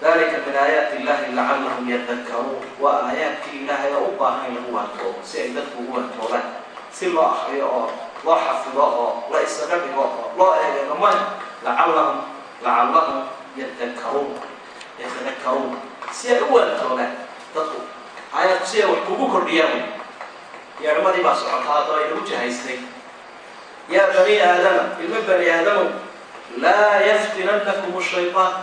dalika min aayaati illahi lacallahum yadakaruun waa aayaadkii ilaahay oo u baahan in lagu waantoobo si ay dadku ugu wantoobaan si loo akriyo oo loo xafido oo la isaga dhigo oo loo eegego may lacallahum lacallahum yadakaruun yatadakaruun si ay u wantoobaan dadku aayaadku si ay wax kugu kordhiyaan. Yeermadii baa socotaa haddaba inagu jahaystay. Yaa bani aadama ilmo bani aadamow laa yaftinannakum shaytaan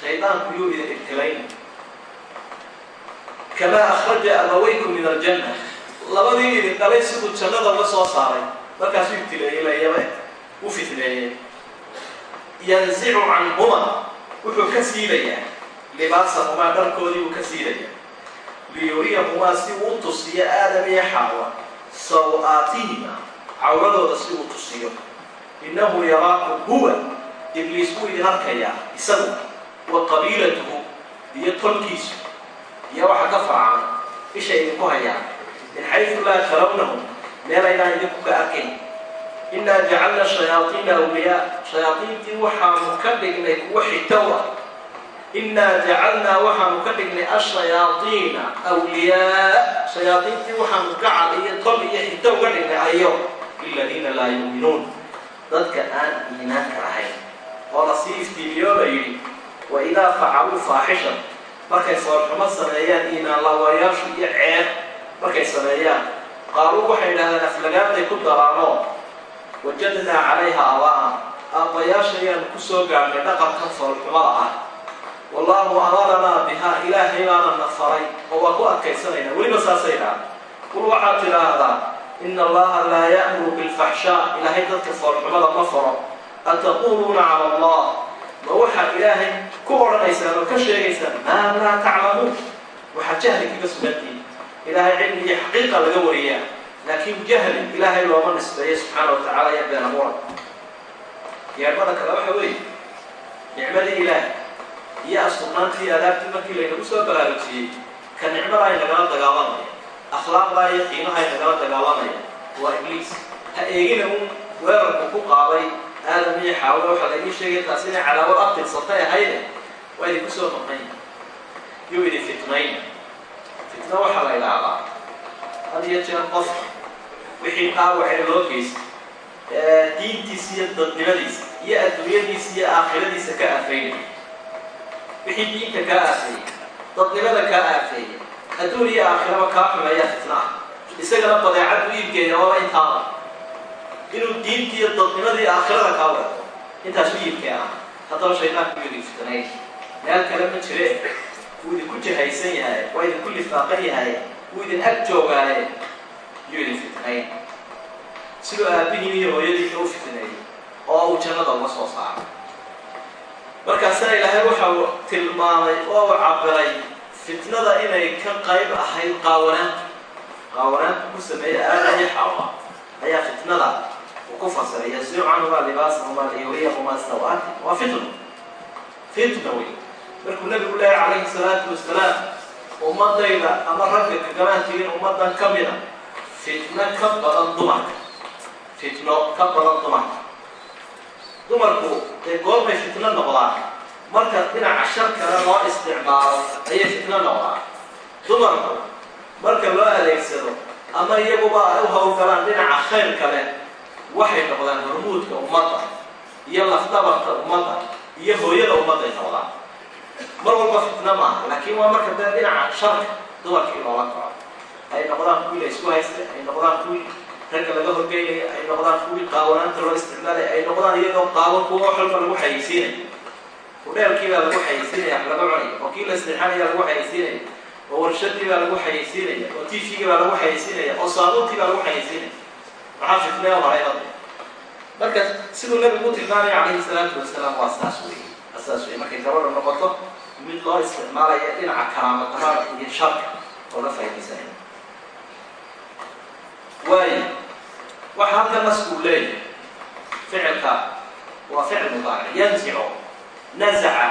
shaydaanku yuu idin ibtilayna kamaa akhraja abawaykum min aljanna labadii idin dhalay siduu jannada la soo saaray markaasuu ibtileeyey layaba u fitneeyey yanzicu canhuma wuxuu ka siidayaa libaasahumaa dharkoodii buu ka siidayaa liyuriyahumaa si uu tusiyo aadam iyo xaawa saw-aatihima cawradooda si uu tusiyo innahu yaraakum huwa ibliis buu idin arkayaa isagu wa iyo tolkiisu iyo waxa ka farcan isha idinku hayaan. Min xaysu laa tarawnahum meelaynaan idinku ka arkayn innaa jacalna shayaaiina awliyaa. Shayaaiintii waxaanu ka dhignay kuwa xigtow ah innaa jacalnaa waxaanu ka dhignay ashayaaiina wliyaa shayaaiintii waxaanu gacal iyo tol iyo xigto uga dhignay ayo. Liladiina laa yuuminuun dadka aan iimaanka lahayn oo la sii iftiimiyo la yidhi wa idaa facaluu faaxishan markay foolxumo sameeyaan iimaan lawayaashu iyo ceeb markay sameeyaan qaaluu waxay idhahdeen aflagaantay ku daraanoo wajadnaa calayha abaa aabbayaasha ayaanu ku soo gaadhnay dhaqankan foolxumada ah wallaahu amaranaa bihaa ilaahay baana na faray oo waa ku adkaysanayna weliba saasay idhaahda qul waxaad tidhaahdaa ina allaha laa ya'muru bilfaxshaa ilaahay dadka foolxumada ma faro ataquuluuna cala allah ma waxaad ilaahay ku odhanaysaan oo ka sheegaysaan maa laa taclamuun? Waxaa jahli kaga sugantihi ilaahay cilmi iyo xaqiiqa laga wariyaa laakiin jahli ilaahay looma nisbeeyo subxaana wa tacala iyo been abuura yeermada kale waxa weeye nicmadii ilaahay iyo asturnaantii adaabtii markii laynagu soo baraarujiyey ka nicmada ay nagala dagaalamaya akhlaaqdaa iyo qiimaha ay nagala dagaalamaya. Waa ibliis. Ha eegina un weerarku ku qaaday aadam iyo xaawada waxaa laydin sheegay taas inay cadaawad abtirsatay ahayde waa idinku soo maqnay yuu idin fitnayn. Fitna waxaa la idhaahdaa had iyo jeer qofka wixii dhaawacee loo geysta diintiisa iyo dadnimadiisa iyo adduunyadiisa iyo aakhiradiisa ka aafeynaya wixii diinta kaa aafeeyey dadnimada kaa aafeeya adduun iyo aakhiraba kaa xumeeya fitna. Ah isagana badeecad u iibgeeya ooba intaada inuu diintii iyo dadnimadii aakhirada kaa weerto intaas u iibkee ah haddaba shaydaanku yuu idin fitnay meel kale ma jire wuu idinku jahaysan yahay waa idinku lifaaqan yahay wuu idin ag joogaaye yuu idin fitnay siduu aabihiin iyo hooyadiina u fitneeyey oo uu jannada uga soo saaray markaasna ilaahay waxa uu tilmaamay oo uu cabiray fitnada inay ka qayb ahayd qaawanaanta qaawanaanta ku sameeyay aada iyo xawa ayaa fitnada uu ku fasiray yasiicu canhumaa libaasahumaa liyuriyahumaa sawaati waa fitna fitna wey markuu nabigu leehay calayhi salaatu wasalaam ummadayda ama ragga kagamaan tegin ummadan ka mida fitno ka badan dumarka fitno ka badan dumarka dumarku dee goormay fitno noqdaan. Marka dhinaca sharkana loo isticmaalo ayay fitno noqdaan. Dumarku marka loo adeegsado ama iyaguba ay u hawlgalaan dhinaca khayrka leh waxay noqdaan hormuudka ummadda iyo lafdabarka ummadda iyo hooyada ummadday noqdaan mar walba fitno maaha laakiin waa marka dee dhinaca sharka dumarkii loola kaco ay noqdaan kuwii la isku haystay ay noqdaan kuwii ragga laga horgeynaya ay noqdaan kuwii qaawanaanta loo isticmaalaya ay noqdaan iyagoo qaawan kuwa walba lagu xayeysiinaya hudheelkii baa lagu xayeysiinaya wax laga cunaya oo kii la seexanaya lagu xayeysiinaya oo warshadii baa lagu xayeysiinaya oo tvgii baa lagu xayeysiinaya oo saabuuntii baa lagu xayeysiinaya maxaa fitnee maray hadda marka siduu nabigu u tilmaamaya calayhi salaatu wasalaam waa saas wey saas wey markay gabadha noqoto mid loo isticmaalaya dhinaca karaama darada iyo sharka oo la faaidaysanaya waayo waxa halka nasku leeyahay ficilka waa ficil mudaaric yanzicu nazaca.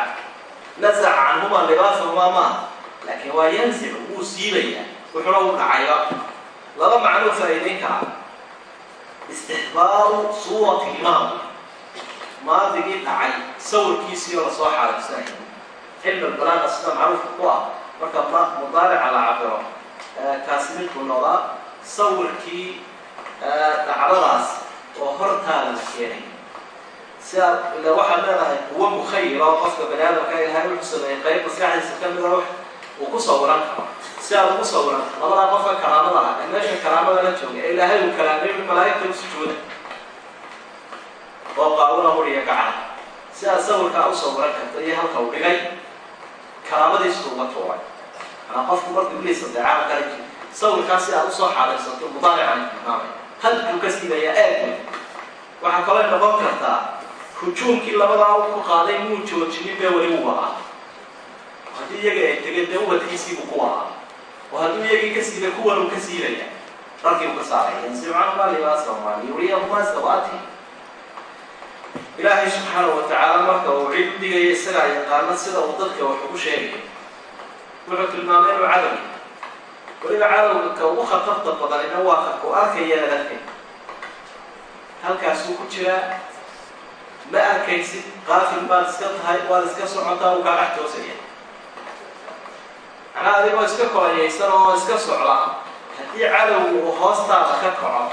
Nazaca canhuma libaasahumaa maaha laakiin waa yanzicu wuu siibaya wuxuna u dhacayba laba macnuu faa'iidayn karaa. Istixbaaru suurati ilmaadi maadigii dhacay sawirkiisii oo la soo xaarigsanayo cilmi balaaqa sida macruufka ku ah marka mudaarica la cabiro kaasi midkuu noqdaa sawirkii dhacdadaas oo hortaada la keenay sidaa ila waxaad leedahay kuwo mukhayira oo qofka bani aadamka ilahay wuxuu sameeyey qayb maskaxdiisa ka mida wax uu ku sawiran karo si aad ugu sawiran labadaa qofka karaamada ah ee meesha karaamada la jooga ee ilaahay uu kalaamay malaa'igta u oo qaawuna huriya gacan. Si aad sawirkaa u sawiran karto iyo halka uu dhigay karaamadiisu uga tuuray manaa qofku markuu ibliisa deecaana kala jiri sawirkaa si aad u soo xaadaysato mudaarican tilmaamay. Halkuu ka siibaya aad wey waxaa kaloo noqon kartaa hujuumkii labadaa u ku qaaday muu joojinin bee weli u haddii iyaga ay tegeen dee ubadkiisiibuu ku wadaa. Oo hadduu iyagii ka siibay kuwan uu ka siibaya rarkii uu ka saaraya yansicanuma libaasahuma liyuriyahuma sawaati ilaahay subxaanahu watacaala marka uu cid u dhigaya isagaa yaqaano sida uu dadka wax ugu sheegayo wuxuu tilmaamay inuu cadow weliba cadowga ka ugu khatarta badanina waa ka ku arkaya adadka halkaasuu ku jiraa ma arkaysid? Qaafil baad iska tahay waad iska socotaa uu kaa dhex toosaya macnaa adigoo iska kolayaysan oo iska socda haddii cadowgu uu hoostaada ka kaco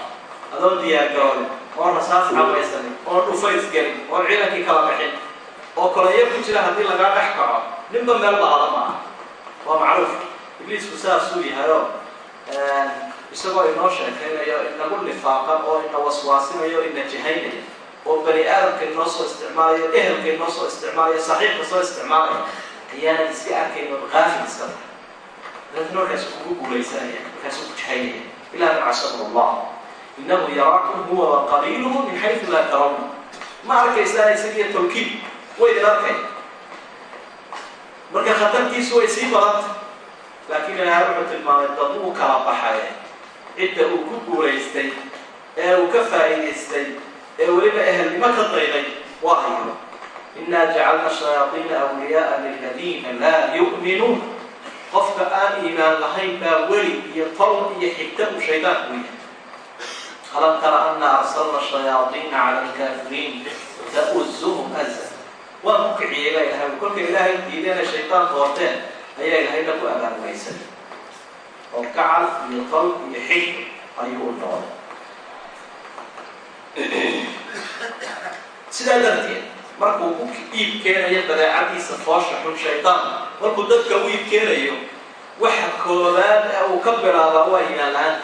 adoo diyaargarooday oon rasaas cabaysanin oon dhufays gelin oon ciidankii kala bixin oo kolayo ku jira haddii lagaa dhex kaco ninba meel ba'ada ma waa macruuf. Ibliisku saasuu yahayoo isagoo inoo sheekaynayo inagu lifaaqan oo ina waswaasinayo o ina jihaynaya oo bani aadamka inoo soo isticmaalayo ehelka inoo soo isticmaalayo saaxiibka soo isticmaalaya ayaanan iska arkayn oo qaafil iska tahay dabeetna markaasu kugu guulaysanaya markaasuu ku jihaynaya ilaa nacashahu allah inahu yaraakum huwa wa qabiiluhu min xaysu laa tarawna ma arkaysaan isagiyo tawkiid way idin arkay marka khatartiisu way sii badanta laakiin ilaahay wuxuu tilmaamay dad uu kala baxay cidda uu ku guulaystay ee uu ka faa'iidaystay ee weliba ehelnimo ka dayday waa ayo inaa jacalna shayaaiina awliyaaa liladiina laa yu'minuun qofka aan iimaan lahayn baa weli iyo tol iyo xigta uu shaydaan u yahay cala alkaafiriin ta'uzuhum aza waan ku kiciyey baa ilahay kolka ilaahay diideena shaydaan doorteen ayaa ilahayna ku abaarmaysan oo gacal iyo tol iyo xig ayuu u noqday sidaa darteed markuu iib keenayo badeecadiisa foosha xun shaydaan markuu dadka u iib keenayo waxa koobaad uu ka bilaabaa waa imaan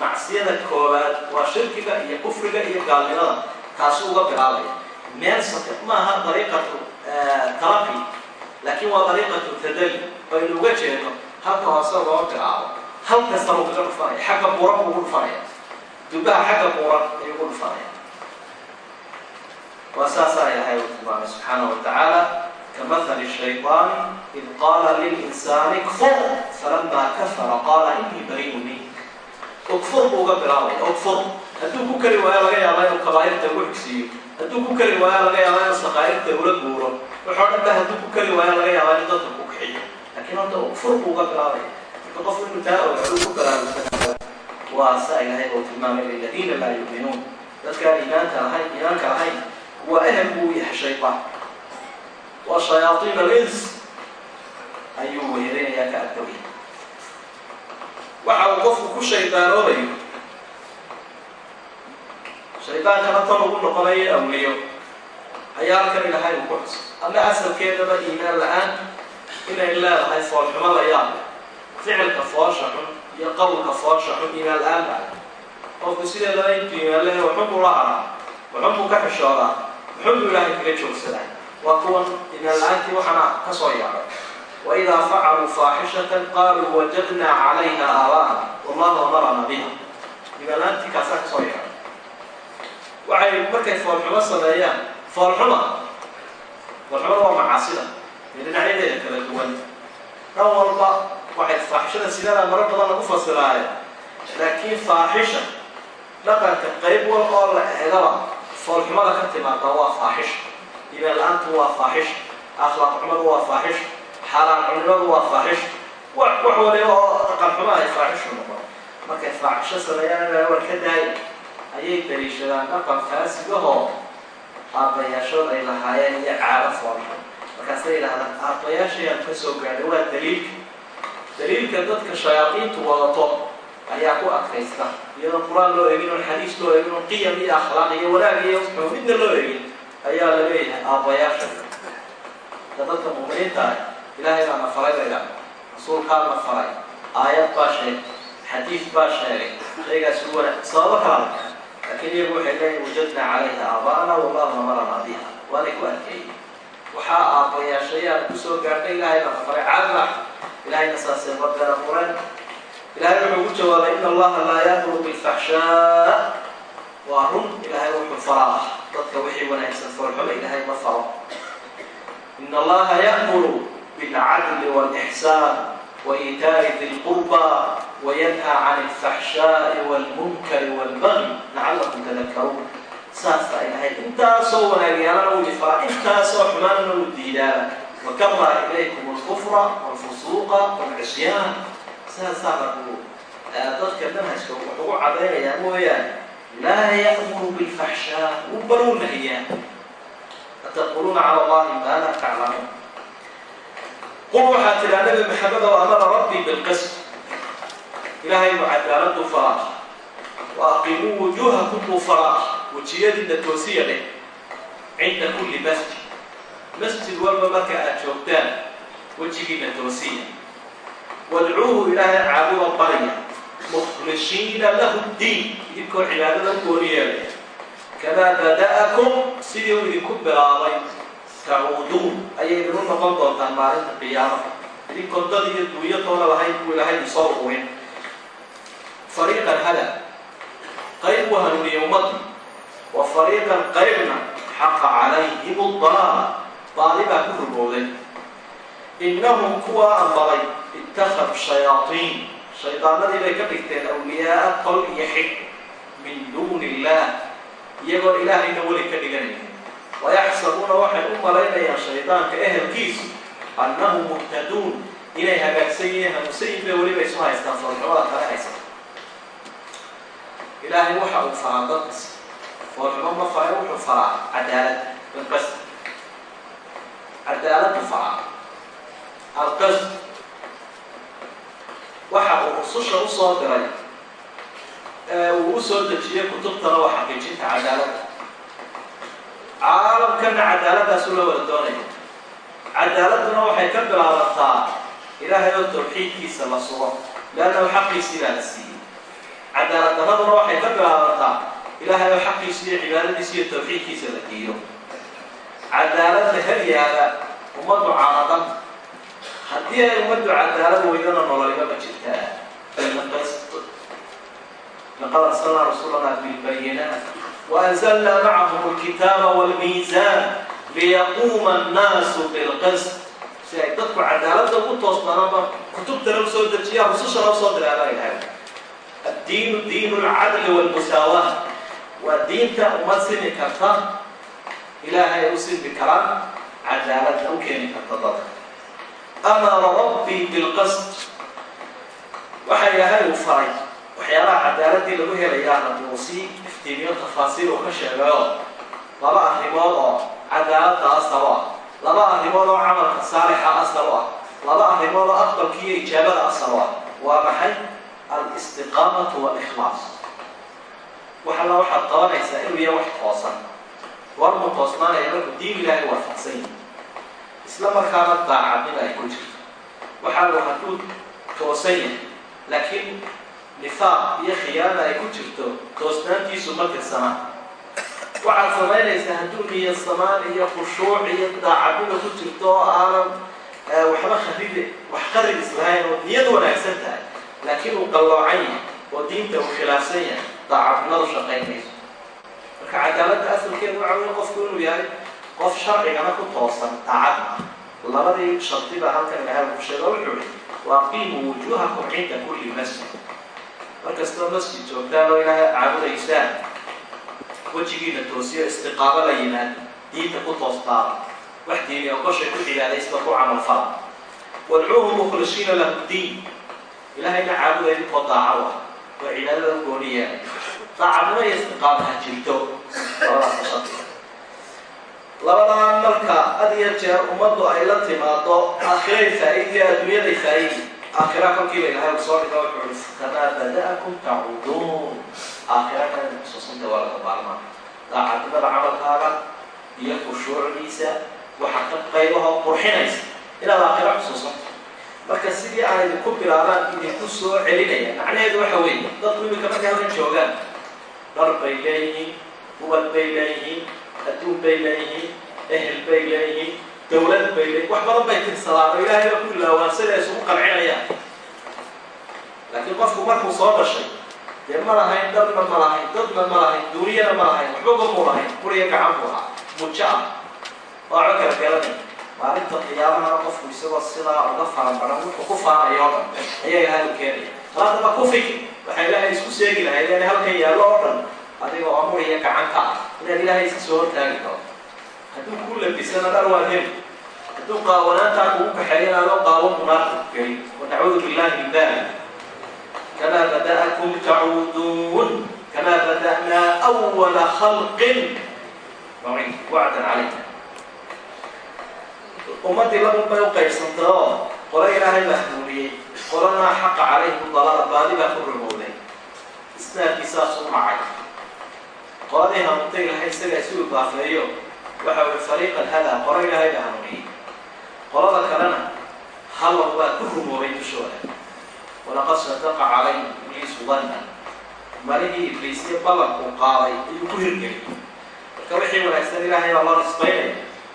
macsiyada koobaad waa shirkiga iyo kufriga iyo gaalnimada taasuu uga bilaabaya meel sate maaha dariiqatu talabi laakiin waa dariiqatu tadali aynu uga jeedno halka hoose loo bilaabo hal kasta kaga dhufanaya xagga buuran buu ugu dhufanaya dubaha xagga buuran ayuu ugu dhufanaya waa saasaa ilahay uu tilmaamay subxaanahu watacaala kamahali shayطaani id qaala lilinsaani kfur falamaa kafara qaala inii bariiu mink ukfur buu uga bilaabaya ukfur hadduu ku keli waayo laga yaaba inuu kabaa'irta ugu xigsiiyo hadduu ku keli waayo laga yaaba inuu saqaa'irta ula guuro wuxoo dhan ba hadduu ku keli waayo laga yaaba inuu dadka ku kixiyo laakiin horta buu uga bilaabaya marka qofku inuu taa ogaado ku baraarugsan waa saa ilahay uu tilmaamay liladiina laa yu'minuun dadkaan iimaanka lahayn iimaanka lahayn waa ehel buu yahay shaydaan waa shayaaiin alins. Ayuu weerinayaa ka agdowya waxa uu qofku ku shaydaanoobayo shaydaankana tan ugu noqonayo awliyo ayaa halkan ilahay uu ku xuso alle asalkeedaba iimaan la'aan inay leedahay foolxumo la yaab ficilka foosha xun iyo qawlka foosha xun iimaan la'aan baa qofku sideedaba intuu iimaan leeyahay waxun buu la haraa waxun buu ka xishoodaa waxun buu ilaahay kaga joogsadaa. Waa kuwan iimaan la'aantii waxaana ka soo facaluu faaxishatan qaaluu wajadnaa calayha aabaana wallahu amarana biha iimaan la'aantii kaasaa ka soo yaacay waxay markay foolxumo sameeyaan foolxuma foolxumada waa macaasida ee dhinacyadeeda kala duwan dhan walba waxay faaxishada sidada maro badan lagu fasiraaye laakiin faaxisha dhaqanka qayb wal oo la eegaba foolxumada ka timaada waa faaxisha iimaan la'aantu waa faaxisha akhlaaq xumadu waa faaxisha xaaraan cunimadu waa faaxisha wax waliba oo dhaqan xuma ay faaxishu noqon. Markay faaxisho sameeyaan inaa war ka daaya ayay daliishadaan dhaqan faasigahoo aabbayaashood ay lahaayeen iyo caado foolxun markaasay yidhahdaan aabbayaashayaan ka soo gaadhay waa daliilka. Daliilka dadka shayaadiintu wadato ayaa ku adkaysta. Iyadoon qur'aan loo egin oon xadiis loo egin oon qiyam iyo akhlaaq iyo wanaag iyo midna loo egin ayaa la leeyahay aabbayaasha. Da dadka mu'miniinta ah ilaahay baa na faray bayda rasuulkaa na faray aayad baa sheegay xadiis baa sheegay shaygaas u wanaag sababo kala laakiin iyagu waxay leeyihiin wajadnaa calayha aabaana wallahu amarana biha waanay ku adkeeyey waxaa aabbayaashayaal ku soo gaadhay ilaahay baa na faray cadla ilahayna saasee badeena furan ilahay wuxuu ugu jawaabay in allaha laa yaamuru bilfaxshaa waa run ilahay wuxuu faraa dadka wixii wanaagsan foolxuma ilahay ma faro in allaha ya'muru bilcadli wاlإxsaan waإitaa'i di lqurba wayanhaa can اlfaxshaaءi wاlmunkari wاlbagyi lacalakum tadakaruun saasa ilahay intaasoo wanaagyaalana uu ifaraa intaasoo xumaanana uu diidaaba wakara ilaykum اlkufra wاlfusuuqa wاlcisyaan saasaa markuu dadka manhajka wax ugu cadaynayaa mooyaane laa ya'muru bilfaxshaa wuu baluu nahiyaa ataquluuna cala allahi maa laa taclamuun qul waxaa tidhaa nabi maxamed oo amara rabbii bilqism ilaahay buu cadaaladu faraa wa aqimuu wujuuhakum buu faraa wejiyadiina toosiya dheh cinda kulli masjid masjid walba marka aad joogtaan wejigiina toosiya wadcuuhu ilaahay caabuda barya mukhlishiina lahu ddiin idinkoo cibaadada u gooni yeelaya kamaa bada'akum sidii uu idinku bilaabay tacuuduun ayay idinu noqon doontaan maalinta qiyaamaha idinkoo dad iyo duunyatoona lahayn buu ilaahay isoo urin fariiqan hada qayb u hanuuniye ummadda wa fariiqan qaybna xaqa calayhim dalaala baadi baa ku rugooday innahum kuwa ambalay ittakhadu shayaatiin shaydaanadii bay ka dhigteen awliyaaa tol iyo xig min duuni illaah iyagoon ilaahayna weli ka dhiganaya wayaxsabuuna waxay u malaynayaan shaydaanka ehelkiisu annahum muhtaduun inay hagaagsan yihiin bay weliba isu haystaan foolxumada kale haysan ilaahay waxa uu faraa dadkas foolxumo ma fare wuxuu faraa cadaalad bilqasd cadaaladu faraa alqasd waxa uu rususha u soo diray uu u soo dejiyey kutubtana waa xaqiijinta cadaaladda caalamkana cadaaladaasu la wada doonaya cadaaladuna waxay ka bilaabantaa ilaahay oo tawxiidkiisa la sugo leannahu xaqiisii baa la siiyey. Cadaalad daraduna waxay ka bilaabantaa ilaahay oo xaqiisi iyo cibaadadiisa iyo tawxiidkiisa la diiyo cadaaladda helyaada ummaddu caanadan haddii ay ummaddu cadaalad weydana nololima ma jirtaa? Laqad arsalnaa rasuulana bilbayinaat waanzalnaa macahum alkitaaba walmiisaan liyaquuma annaasu bilqisd si ay dadku cadaaladda ugu toosnaanaba kutubtana u soo dejiyaa rusushana u soo diraabaa ilahay addiinu diinu alcadli walmusaawaa waa diinta umad simi karta ilaahay u simi karaan cadaaladda u keeni karta dadka amara rabbii bilqasd waxa ilaahay uu faray waxyaalaha cadaaladii lagu helayaa haddii uu sii iftiimiyo tafaasiir uu ka sheegayo laba arrimood oo cadaaladda asalo ah laba arrimood oo camalka saalixa asal u ah laba arrimood oo aqbalka iyo ijaabada asal u ah waa maxay alistiqaamatu walikhlaas wax alla waxaad qabanaysaa inuu yahay wax toosan warmu toosnaanaya markuu diin ilaahay waafaqsan yahi isla markaana daacadnima ay ku jirto waxaanu hadduu toosan yahay laakiin nifaaq iyo khiyaana ay ku jirto toosnaantiisu ma tirsanaa waxaad samaynaysaa hadduu niya samaan iyo khushuuc iyo daacadnima ku jirto oo aanan waxba kharib wax qarib islahayn oo niyad wanaagsan tahay. Laakiin uu qalloocan yahay oo diinta uu khilaafsan yahay daacadnimadu shaqaynayso. Marka cadaaladda asalkeedu waxa wey qofku inuu yahay qof sharcigana ku toosan daacad ah labadii shardi baa halkan ilahay ku sheego wuxuu ihi waaqiimuu wujuuhakum cinda kulli masjid markastoo masjid joogtaan oo ilaahay caabudaysaan. Wejigiina toosiyo istiqaamo la yimaado diinta ku toostaada wax diini oo koshay ku cibaadaysta ku camalfala wadcuuhu mukhlishiina lahu diin. Ilahayna caabuday inkoo daaco ah. Oo cibaadada u gooniya daacadnimo iyo istiqaama ha jirto. Labadaas shardi labadan marka had iyo jeer ummaddu ay la timaado aakhiray faa-idi iyo adduunyaday faa-idi aakhira kolkiiba ilahay soo dhiga wuxuu ui kamaa bada-akum tacuuduun aakhira kana xusuusanta waa laga maalmaa daacadnimada camalkaaga iyo khushuucdiisa waxaa ka qaybaho qurxinaysa inaad aakhira xusuusanto marka sidii aan idinku bilaabaan idinku soo celinaya macnaheedu waxa weeye dadku imika markay halkan joogaan dhar bay leeyihiin ubad bay leeyihiin adduun bay leeyihiin ehel bay leeyihiin dawlad bay wax badan bay tirsadaan oo ilaahay ba ku ilaawaan siday isugu qalcinayaan laakiin qofku markuu soo dhashay dee ma lahayn dadna ma lahayn dadna ma lahayn duuniyana ma lahayn waxbaba mu lahayn kuriya gacan buu ahaa mujo ah oo aco kala garanay maalinta qiyaamahana qofku isagoo sidaa uga faanbaran wuxuu ku faanayo o dhan ilahay u keenaya haddaba ku fikir waxay ilaahay isku seegi lahayd inay halkan yaallo oo dhan adiga oo amuriya gacanka ah inaad ilaahay iska soo hortaagi karo. Hadduu kuu labisana dhar waad heli hadduu qaawanaantaa kugu kaxeeyana adoo qaawan munaarka ku geli wanacuudu billahi min dalik kamaa bada'akum tacuuduun qoladii hanuuntay ilahay isaga isu idaafeeyo waxa ui fariiqan hadaa. Qolo ilaahay baa hanuuniyey qolada kalena halab baa ku rumoobay dushooda. Walaqad sadaqa calayhim ibliisu danna malihii ibliisyo ballankuu qaaday ayuu ku hirgeliyay marka wixii wanaagsan ilaahay baa loo nisbaynaya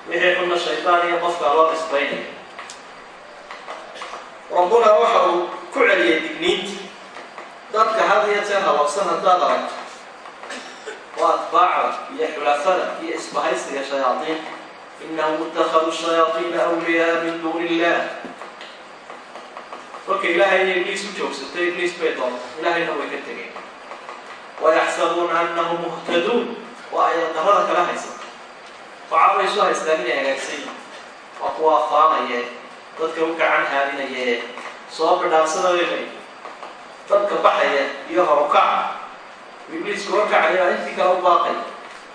wixii xunna shaydaan iyo qofkaa loo nisbaynaya rabbuna waxa uu ku celiyay digniinta dadka had iyo jeer halabsan haddaad aragto. Oo atbaacda iyo xulafada iyo isbahaysiga shayaadiin inahum itakaduu shayaaiina awliyaa min duuni illah kolka ilaahay iyo ibliis u joogsatay ibliis bay doonta ilaahayna way ka tegeen wayaxsabuuna anahum muhtaduun waa ayad darada kala haysata waxaa bay isu haystaan inay hagaagsan yihiin waa kuwa afaanaye dadka u gacan haadinaye soo bidhaansada weymay dadka baxaya iyo horukaca ibliisku horkacaya intii kale u baaqay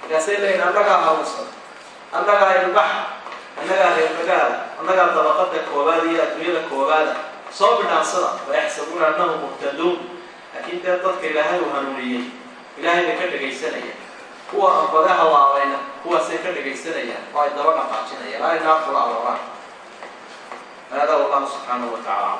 markaasay leeyihiin annagaa haruusan annagaa ilbaxa annagaa reer magaala annagaa dabaqada koowaad iyo adduunyada koowaada soo bidhaansada wayaxsabuuna annahum muhtaduun laakiin dee dadka ilaahay uu hanuuniyey ilaahay bay ka dhegaysanayaan kuwa anbade halaabayna kuwaasay ka dhegaysanayaan oo ay daba dhaqaajinayaan laa inaafula arooraan wallahu subxaanahu wa tacala